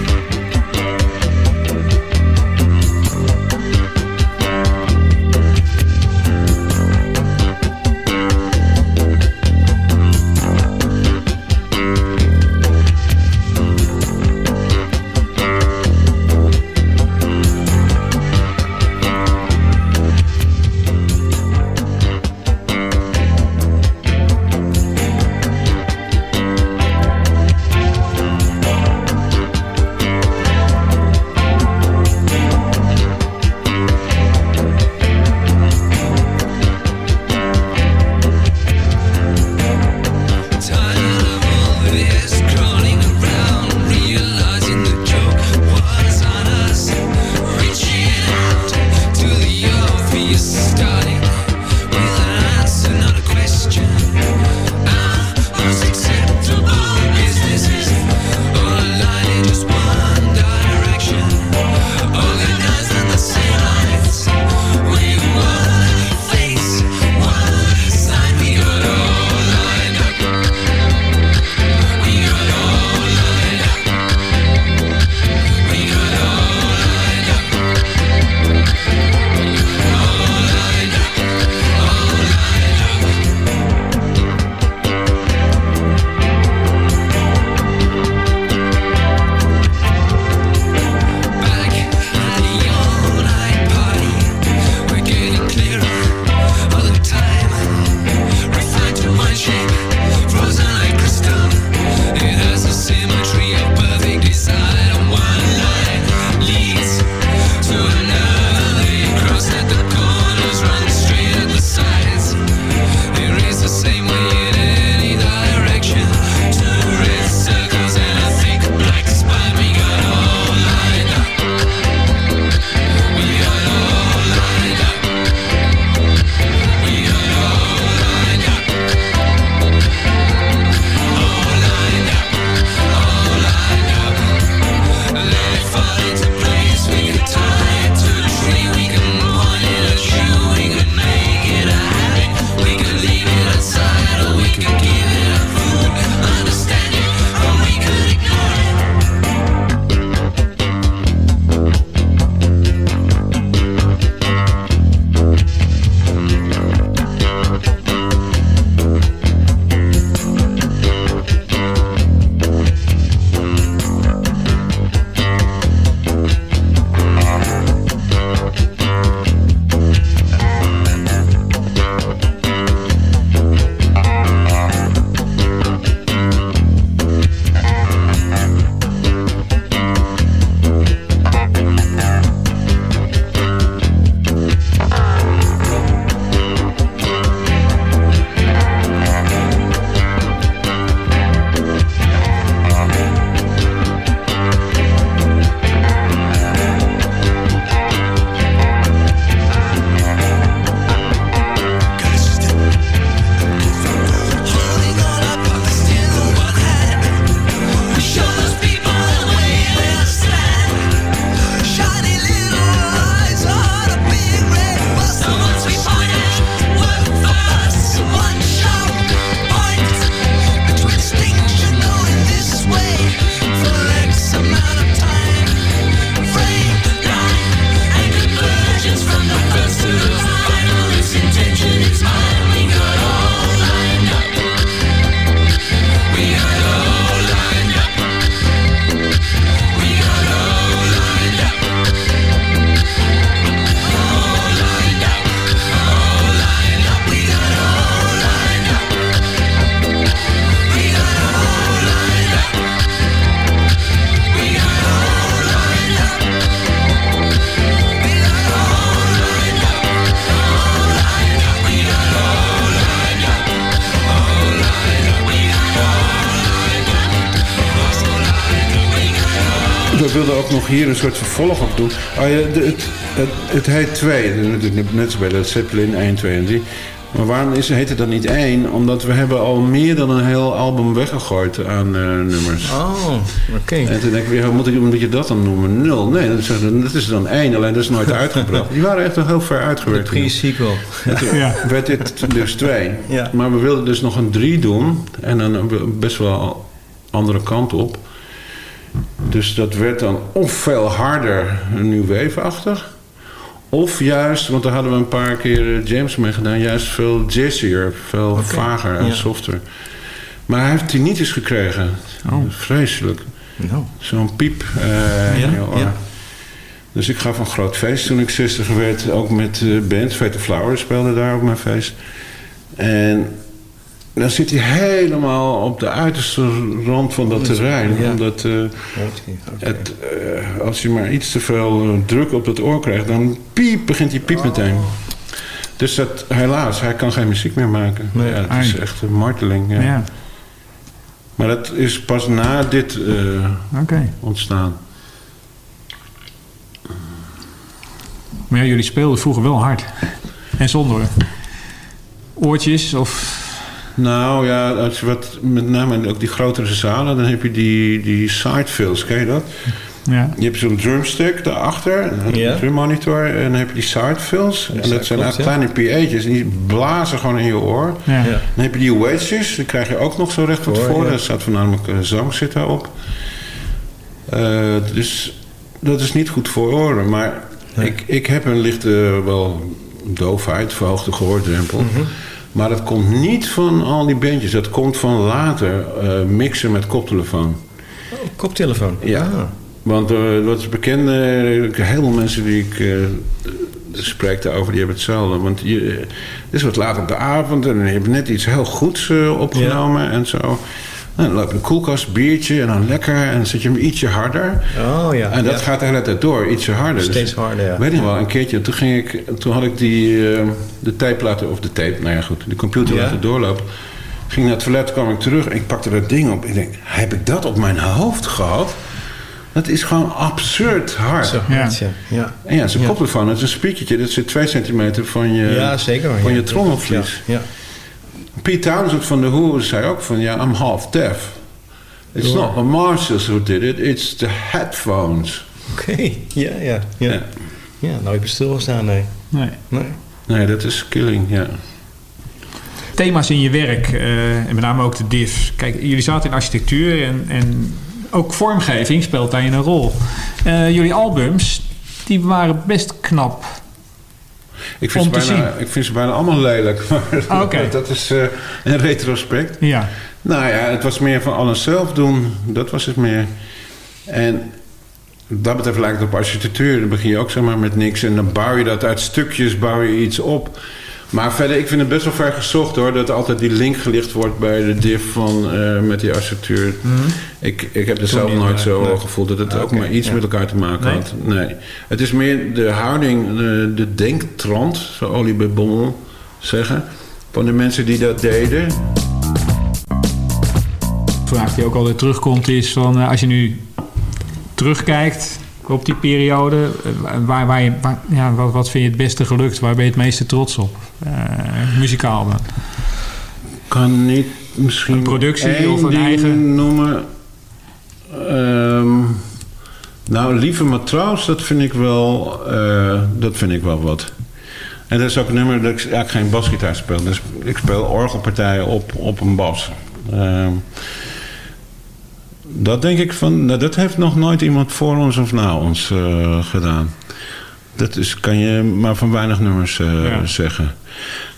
Speaker 8: We wilden ook nog hier een soort vervolg op doen. Oh ja, de- het, het, het heet 2. Net zoals bij de Zeppelin 1, 2 en 3. Maar waarom is, heet het dan niet 1? Omdat we hebben al meer dan een heel album weggegooid aan eh, nummers.
Speaker 9: Oh, oké.
Speaker 8: En toen denk ik moet, ik, moet je dat dan noemen? Nul. Nee, dat is, dat is dan 1, alleen dat is nooit [laughs] uitgebracht. Die waren echt wel heel ver
Speaker 9: De
Speaker 8: uitgewerkt.
Speaker 9: pre-sequel.
Speaker 8: En toen [laughs]
Speaker 10: Ja.
Speaker 8: werd dit dus 2.
Speaker 9: Ja.
Speaker 8: Maar we wilden dus nog een 3 doen. En dan best wel andere kant op. Dus dat werd dan of veel harder, nu wave-achtig. Of juist, want daar hadden we een paar keer eh, James mee gedaan, juist veel jazzier, veel vager en
Speaker 9: ja.
Speaker 8: softer. Maar hij heeft tinnitus gekregen. Vreselijk.
Speaker 9: Nou,
Speaker 8: Zo'n piep. eh,
Speaker 9: Ja.
Speaker 8: Dus ik gaf een groot feest toen ik 60 werd. Ook met eh band. Fate Flowers speelde daar op mijn feest. En dan zit hij helemaal op de uiterste rand van dat terrein.
Speaker 9: Ja.
Speaker 8: Omdat eh,
Speaker 9: hij.
Speaker 8: Het, eh, als je maar iets te veel eh, druk op dat oor krijgt... dan piep, begint die piep meteen. Dus dat, helaas, hij kan geen muziek meer maken.
Speaker 9: Nee.
Speaker 8: ja, het is echt een marteling. Ja.
Speaker 10: Ja,
Speaker 8: Maar dat is pas na dit ontstaan.
Speaker 10: Maar ja, jullie speelden vroeger wel hard. En zonder oortjes of...
Speaker 8: Nou ja, als je wat, met name ook die grotere zalen, dan heb je die, die sidefills, ken je dat?
Speaker 10: Ja,
Speaker 8: Je hebt zo'n drumstick daarachter, een
Speaker 9: Ja.
Speaker 8: drummonitor, en dan heb je die sidefills. en dat zijn
Speaker 9: klopt,
Speaker 8: eigenlijk kleine PA'tjes, en die blazen gewoon in je oor.
Speaker 10: ja.
Speaker 9: Ja.
Speaker 8: Dan heb je die wedges, die krijg je ook nog zo recht van
Speaker 9: Voor.
Speaker 8: Daar staat voornamelijk eh, zang zit daarop. Eh, dus dat is niet goed voor oren. Maar ik, ik heb een lichte, wel doofheid, verhoogde gehoordrempel.
Speaker 9: Mhm.
Speaker 8: Maar dat komt niet van al die bandjes. Dat komt van later eh, mixen met koptelefoon.
Speaker 9: Oh, koptelefoon.
Speaker 8: Ja.
Speaker 9: Ah.
Speaker 8: Want uh, wat is bekend, uh, heel veel mensen die ik spreek daarover, die hebben hetzelfde. Want je, het is wat laat op de avond en je hebt net iets heel goeds opgenomen ja. en zo. Nou, dan loop je een koelkast, biertje en dan lekker en dan zet je hem ietsje harder.
Speaker 9: Oh ja.
Speaker 8: En dat
Speaker 9: ja.
Speaker 8: gaat de hele tijd door, ietsje harder.
Speaker 9: Steeds
Speaker 8: dus,
Speaker 9: harder, ja.
Speaker 8: Weet je wel, een keertje, toen, ging ik, toen had ik die, uh, de tape laten, of de tape, nou ja goed, de computer ja. laten doorlopen. Ging naar het toilet, kwam ik terug en ik pakte dat ding op. Ik denk, heb ik dat op mijn hoofd gehad? Dat is gewoon absurd hard.
Speaker 9: Zo hard, ja. ja.
Speaker 8: En ja, zijn ja. koptelefoon, het is een speakertje. Dat zit twee centimeter van je,
Speaker 9: ja, zeker,
Speaker 8: van
Speaker 9: ja.
Speaker 8: je trommelvlies.
Speaker 9: Ja.
Speaker 8: Pete Townsend van The Who zei ook van... Ja, I'm half deaf. It's not the Marshalls who did it, it's the headphones.
Speaker 9: Oké, okay. [laughs] ja, ja, ja. Ja, ja nooit bij stilgestaan, nee.
Speaker 10: Nee.
Speaker 9: nee.
Speaker 8: Nee, dat is killing, ja.
Speaker 10: Thema's in je werk, uh, en met name ook de div. Kijk, jullie zaten in architectuur en... en ook vormgeving speelt daarin een rol. Uh, jullie albums, die waren best knap.
Speaker 8: Ik vind, ze bijna, ik vind ze bijna allemaal lelijk. [laughs]
Speaker 10: Maar okay. [laughs]
Speaker 8: dat is uh, een retrospect.
Speaker 10: Ja.
Speaker 8: Nou ja, het was meer van alles zelf doen. Dat was het meer. En dat betreft lijkt het op architectuur. Dan begin je ook zeg maar met niks. En dan bouw je dat uit stukjes, bouw je iets op. Maar verder, ik vind het best wel ver gezocht hoor. Dat altijd die link gelicht wordt bij de div van uh, met die architectuur. Mm -hmm. ik, ik heb er zelf nooit zo nee. gevoeld dat het ah, ook okay, maar iets ja. met elkaar te maken nee. had. Nee. Het is meer de houding, de, de denktrand, zou Olie bij Bommel zeggen. Van de mensen die dat deden.
Speaker 10: De vraag die ook altijd terugkomt is van uh, als je nu terugkijkt op die periode. Waar, waar je, waar, ja, wat, wat vind je het beste gelukt? Waar ben je het meeste trots op? Uh, muzikaal dan?
Speaker 8: Kan niet misschien
Speaker 10: een productie of een eigen
Speaker 8: noemen. Um, nou, lieve matroos, dat vind ik wel, uh, dat vind ik wel wat. En dat is ook een nummer dat ik eigenlijk geen basgitaar speel. Dus ik speel orgelpartijen op, op een bas. Um, dat denk ik van, nou, dat heeft nog nooit iemand voor ons of na ons uh, gedaan. Dat is, kan je maar van weinig nummers uh, ja. zeggen.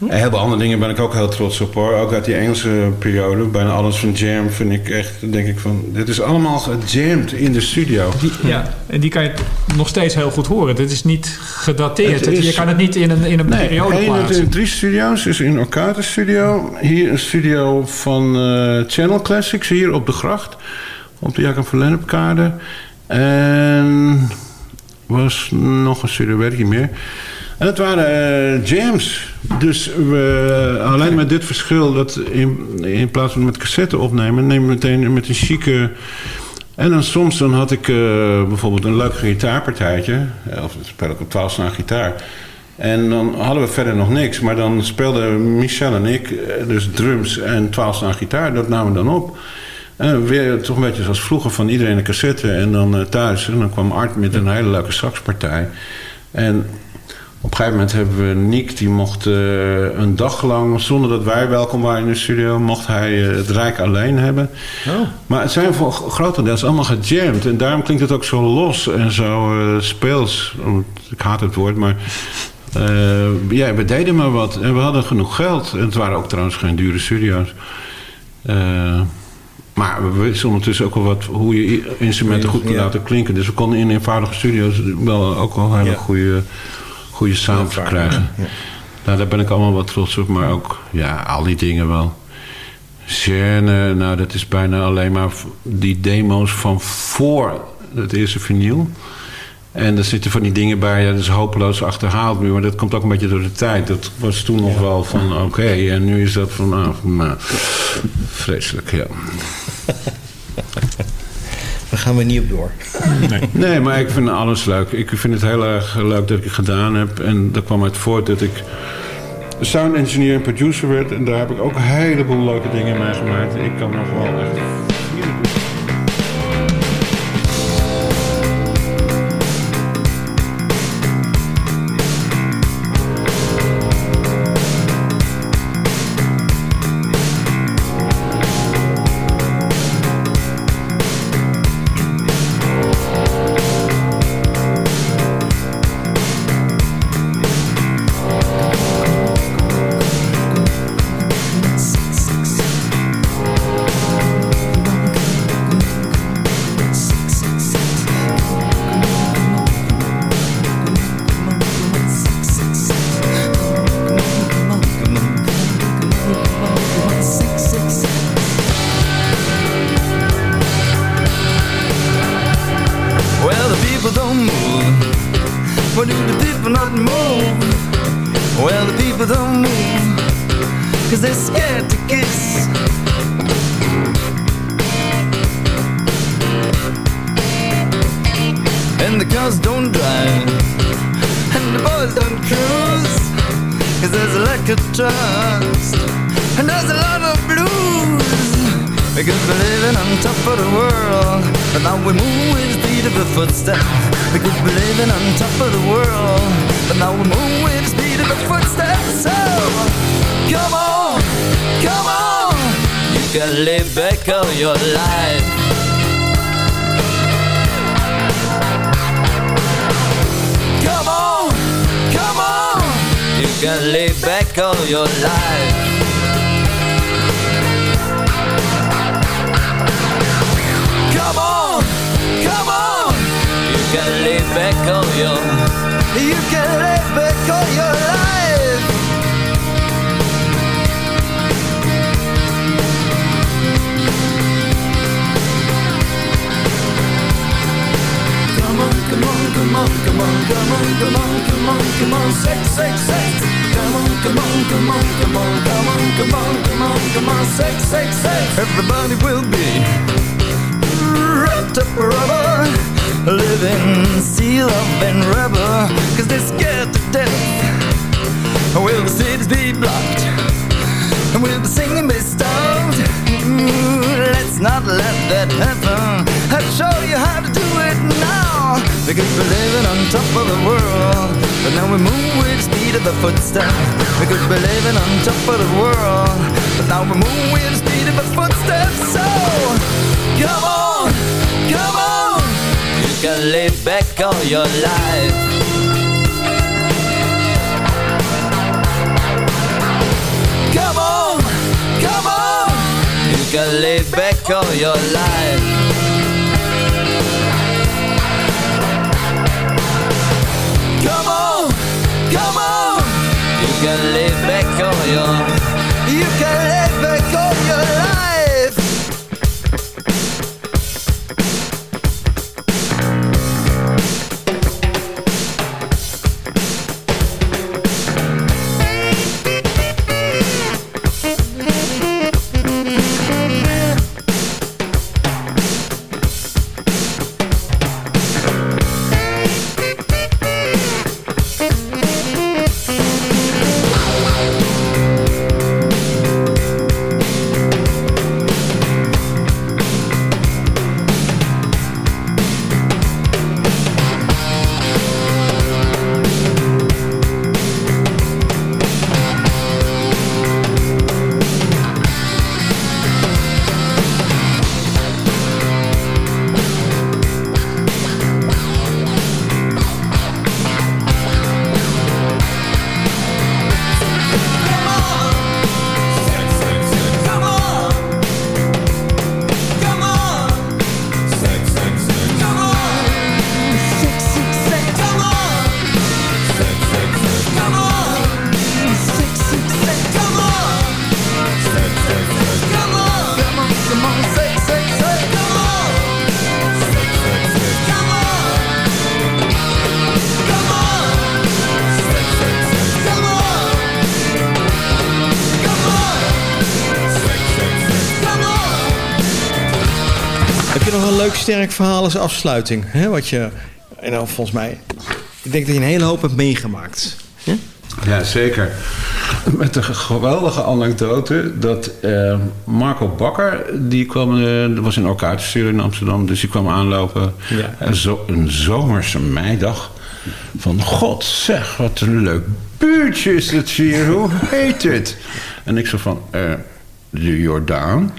Speaker 8: En heel veel andere dingen ben ik ook heel trots op hoor. Ook uit die Engelse periode. Bijna alles van Jam vind ik echt, denk ik van... Dit is allemaal gejamd in de studio.
Speaker 10: Die, ja, en die kan je nog steeds heel goed horen. Het is niet gedateerd. Het is, je kan het niet in een, in een
Speaker 8: nee,
Speaker 10: periode plaatsen.
Speaker 8: In drie studio's. Dus in Orkata Studio. Hier een studio van uh, Channel Classics. Hier op de gracht. Op de Jacob van Lennepkade. En was nog een ik niet meer. En het waren uh, jams. Dus we, alleen met dit verschil... dat in, in plaats van met cassette opnemen... nemen we meteen met een chique En dan soms had ik eh, bijvoorbeeld een leuk gitaarpartijtje. eh, Of speel ik op 12 snaar gitaar. En dan hadden we verder nog niks. Maar dan speelden Michel en ik eh, dus drums en 12 snaar gitaar. Dat namen we dan op. En weer toch een beetje zoals vroeger van iedereen een cassette. En dan eh, thuis. En dan kwam Art met een hele leuke saxpartij. En op een gegeven moment hebben we Nick, die mocht eh, een dag lang, zonder dat wij welkom waren in de studio, mocht hij eh, het Rijk alleen hebben. Maar het zijn voor grotendeels allemaal gejamd. En daarom klinkt het ook zo los en zo eh, speels. Want Ik haat het woord, maar ja, we deden maar wat. En we hadden genoeg geld. En het waren ook trouwens geen dure studio's. Maar we wisten ondertussen ook wel wat, hoe je instrumenten goed kunt
Speaker 9: Ja.
Speaker 8: laten klinken. Dus we konden in eenvoudige studio's wel ook wel hele
Speaker 9: Ja.
Speaker 8: goede, goede sound krijgen.
Speaker 9: ja.
Speaker 8: Nou, daar ben ik allemaal wat trots op. Maar ook, ja, al die dingen wel. Scène, nou, dat is bijna alleen maar die demo's van voor het eerste vinyl. En er zitten van die dingen bij, ja, dat is hopeloos achterhaald nu. Maar dat komt ook een beetje door de tijd. Dat was toen nog wel van, [laughs] oké. en nu is dat van, ah, nou, vreselijk, ja. [laughs]
Speaker 9: Daar gaan we niet op door. [laughs]
Speaker 8: Nee, maar ik vind alles leuk. Ik vind het heel erg leuk dat ik het gedaan heb. En dat kwam uit voort dat ik sound engineer en producer werd. En daar heb ik ook een heleboel leuke dingen mee gemaakt. Ik kan nog wel echt...
Speaker 6: And there's a lot of blues. We could be living on top of the world, but now we move with the speed of a footstep. We could be living on top of the world, but now we move with the speed of a footstep. So, oh, come on, come on, you can live back all your life. Can live back all your life. Come on, come on. You can live back all your. You can live back all your life. Come on, come on, come on, come on, come on, come on, come on, come on, sex, sex, sex. Come on, come on, come on, come on, come on, come on, come on, come on, sex, sex, sex. Everybody will be wrapped up rubber Living seal up and rubber Cause they're scared to death Will the cities be blocked? Will the singing be stopped? Ooh, let's not let that happen I'll show you how to do it now Because we're living on top of the world. But now we move with the speed of the footstep Because we're living on top of the world. But now we move with the speed of the footstep So, come on, come on. You can live back all your life. Come on, come on. You can live back all your life come on. You can live back on your You can
Speaker 9: leuk sterk verhaal als afsluiting. Hè? Wat je, en dan volgens mij, ik denk dat je een hele hoop hebt meegemaakt. Ja?
Speaker 8: Ja, zeker. Met een geweldige anekdote dat eh, Marco Bakker, die kwam, dat was in Orkaatjesstuur in Amsterdam, dus die kwam aanlopen.
Speaker 9: Ja.
Speaker 8: En zo, een zomerse meidag. Van god zeg, wat een leuk buurtje is het hier, hoe heet het? En ik zo van, eh, de Jordaan. [laughs]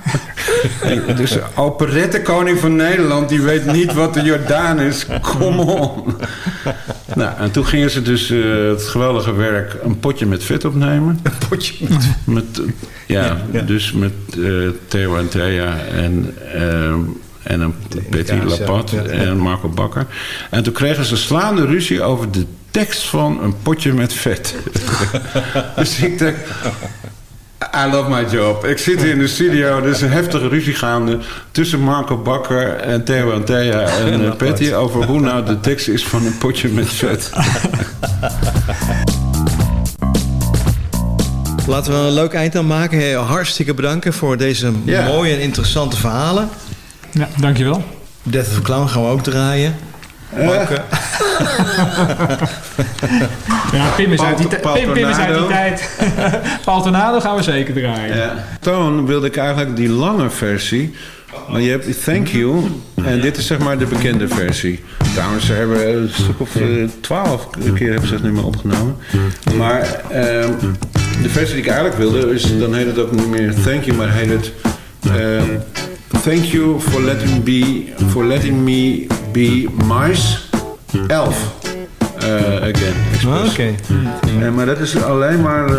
Speaker 8: Dus de operettekoning van Nederland, die weet niet wat de Jordaan is. Kom on. Nou, en toen gingen ze dus eh, het geweldige werk een potje met vet opnemen.
Speaker 9: Een potje met...
Speaker 8: Met, eh, ja,
Speaker 9: Ja, ja.
Speaker 8: dus met eh, Theo en Thea en, en een Betty. Lapat
Speaker 9: ja.
Speaker 8: en Marco Bakker. En toen kregen ze slaande ruzie over de tekst van een potje met vet. [laughs] dus ik dacht... I love my job. Ik zit hier in de studio. Er is een heftige ruzie gaande tussen Marco Bakker en Theo en Thea en eh, [laughs] Patty over hoe nou de tekst is van een potje met vet. [laughs]
Speaker 9: Laten we een leuk eind aan maken. Hartstikke bedanken voor deze mooie en interessante verhalen.
Speaker 10: Ja, dankjewel.
Speaker 9: Death of Clown gaan we ook draaien. Eh, [laughs]
Speaker 10: Ja, Pim is uit die,
Speaker 8: Paul-
Speaker 10: Pim, Pim is uit die tijd. [laughs] Paul Tornado gaan we zeker draaien.
Speaker 8: Ja. Toon wilde ik eigenlijk die lange versie. Maar je hebt Thank You. En dit is zeg maar de bekende versie. Trouwens, ze hebben een stuk of eh, twaalf keer hebben ze het nummer opgenomen. Maar ehm, de versie die ik eigenlijk wilde, is, dan heet het ook niet meer Thank You, maar heet het ehm, Thank You for letting, be, for letting me B Mice. 11. Eh, again.
Speaker 9: Ah, oké.
Speaker 8: Eh, maar dat is alleen maar...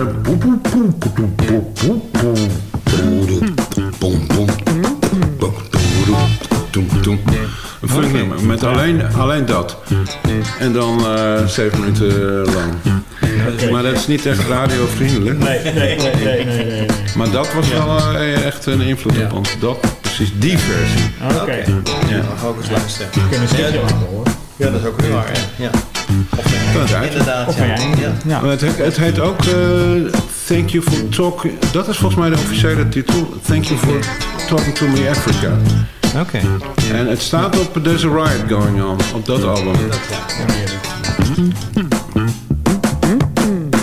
Speaker 8: Een okay. nummer, met alleen, alleen dat. En dan eh, zeven minuten lang. Maar dat is niet echt radiovriendelijk.
Speaker 10: Nee, nee, nee, nee, nee.
Speaker 8: Maar dat was wel echt een invloed ja. op ons. Dat precies die versie.
Speaker 10: Oké.
Speaker 8: Ja.
Speaker 9: Dan ga ik eens luisteren.
Speaker 10: We kunnen een stukje laten horen.
Speaker 9: Ja, dat is ook weer waar. Ja.
Speaker 8: Dat.
Speaker 9: Inderdaad.
Speaker 10: Of
Speaker 9: ja. Ja.
Speaker 8: Maar Het, het heet ook eh, Thank You for Talking... Dat is volgens mij de officiële titel. Thank You for Talking to Me Africa.
Speaker 9: Oké.
Speaker 8: En het staat op There's a Riot Going On. Op dat album.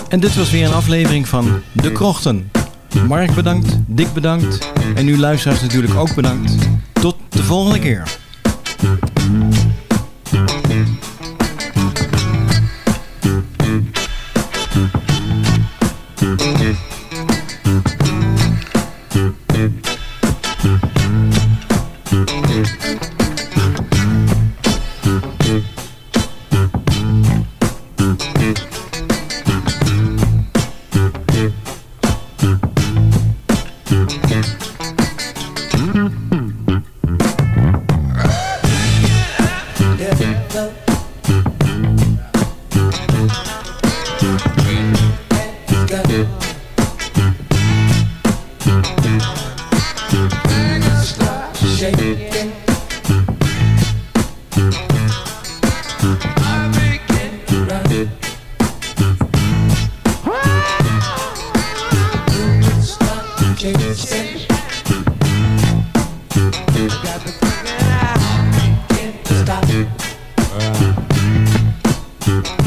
Speaker 9: En dit was weer een aflevering van De Krochten. Mark bedankt, Dick bedankt en u luisteraars natuurlijk ook bedankt. Tot de volgende keer.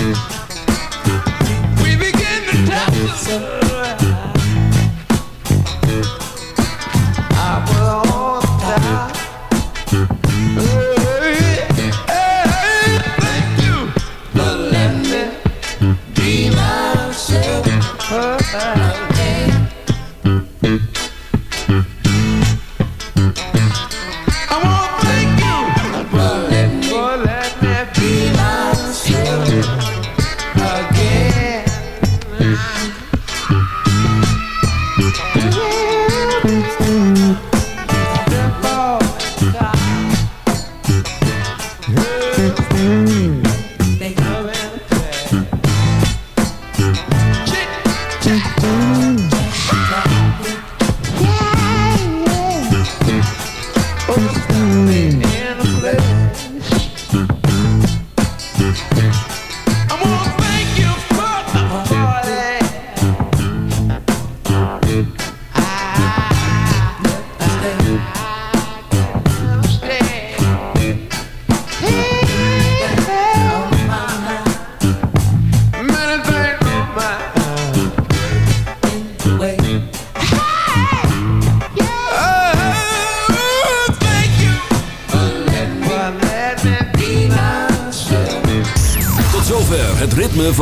Speaker 4: Stop.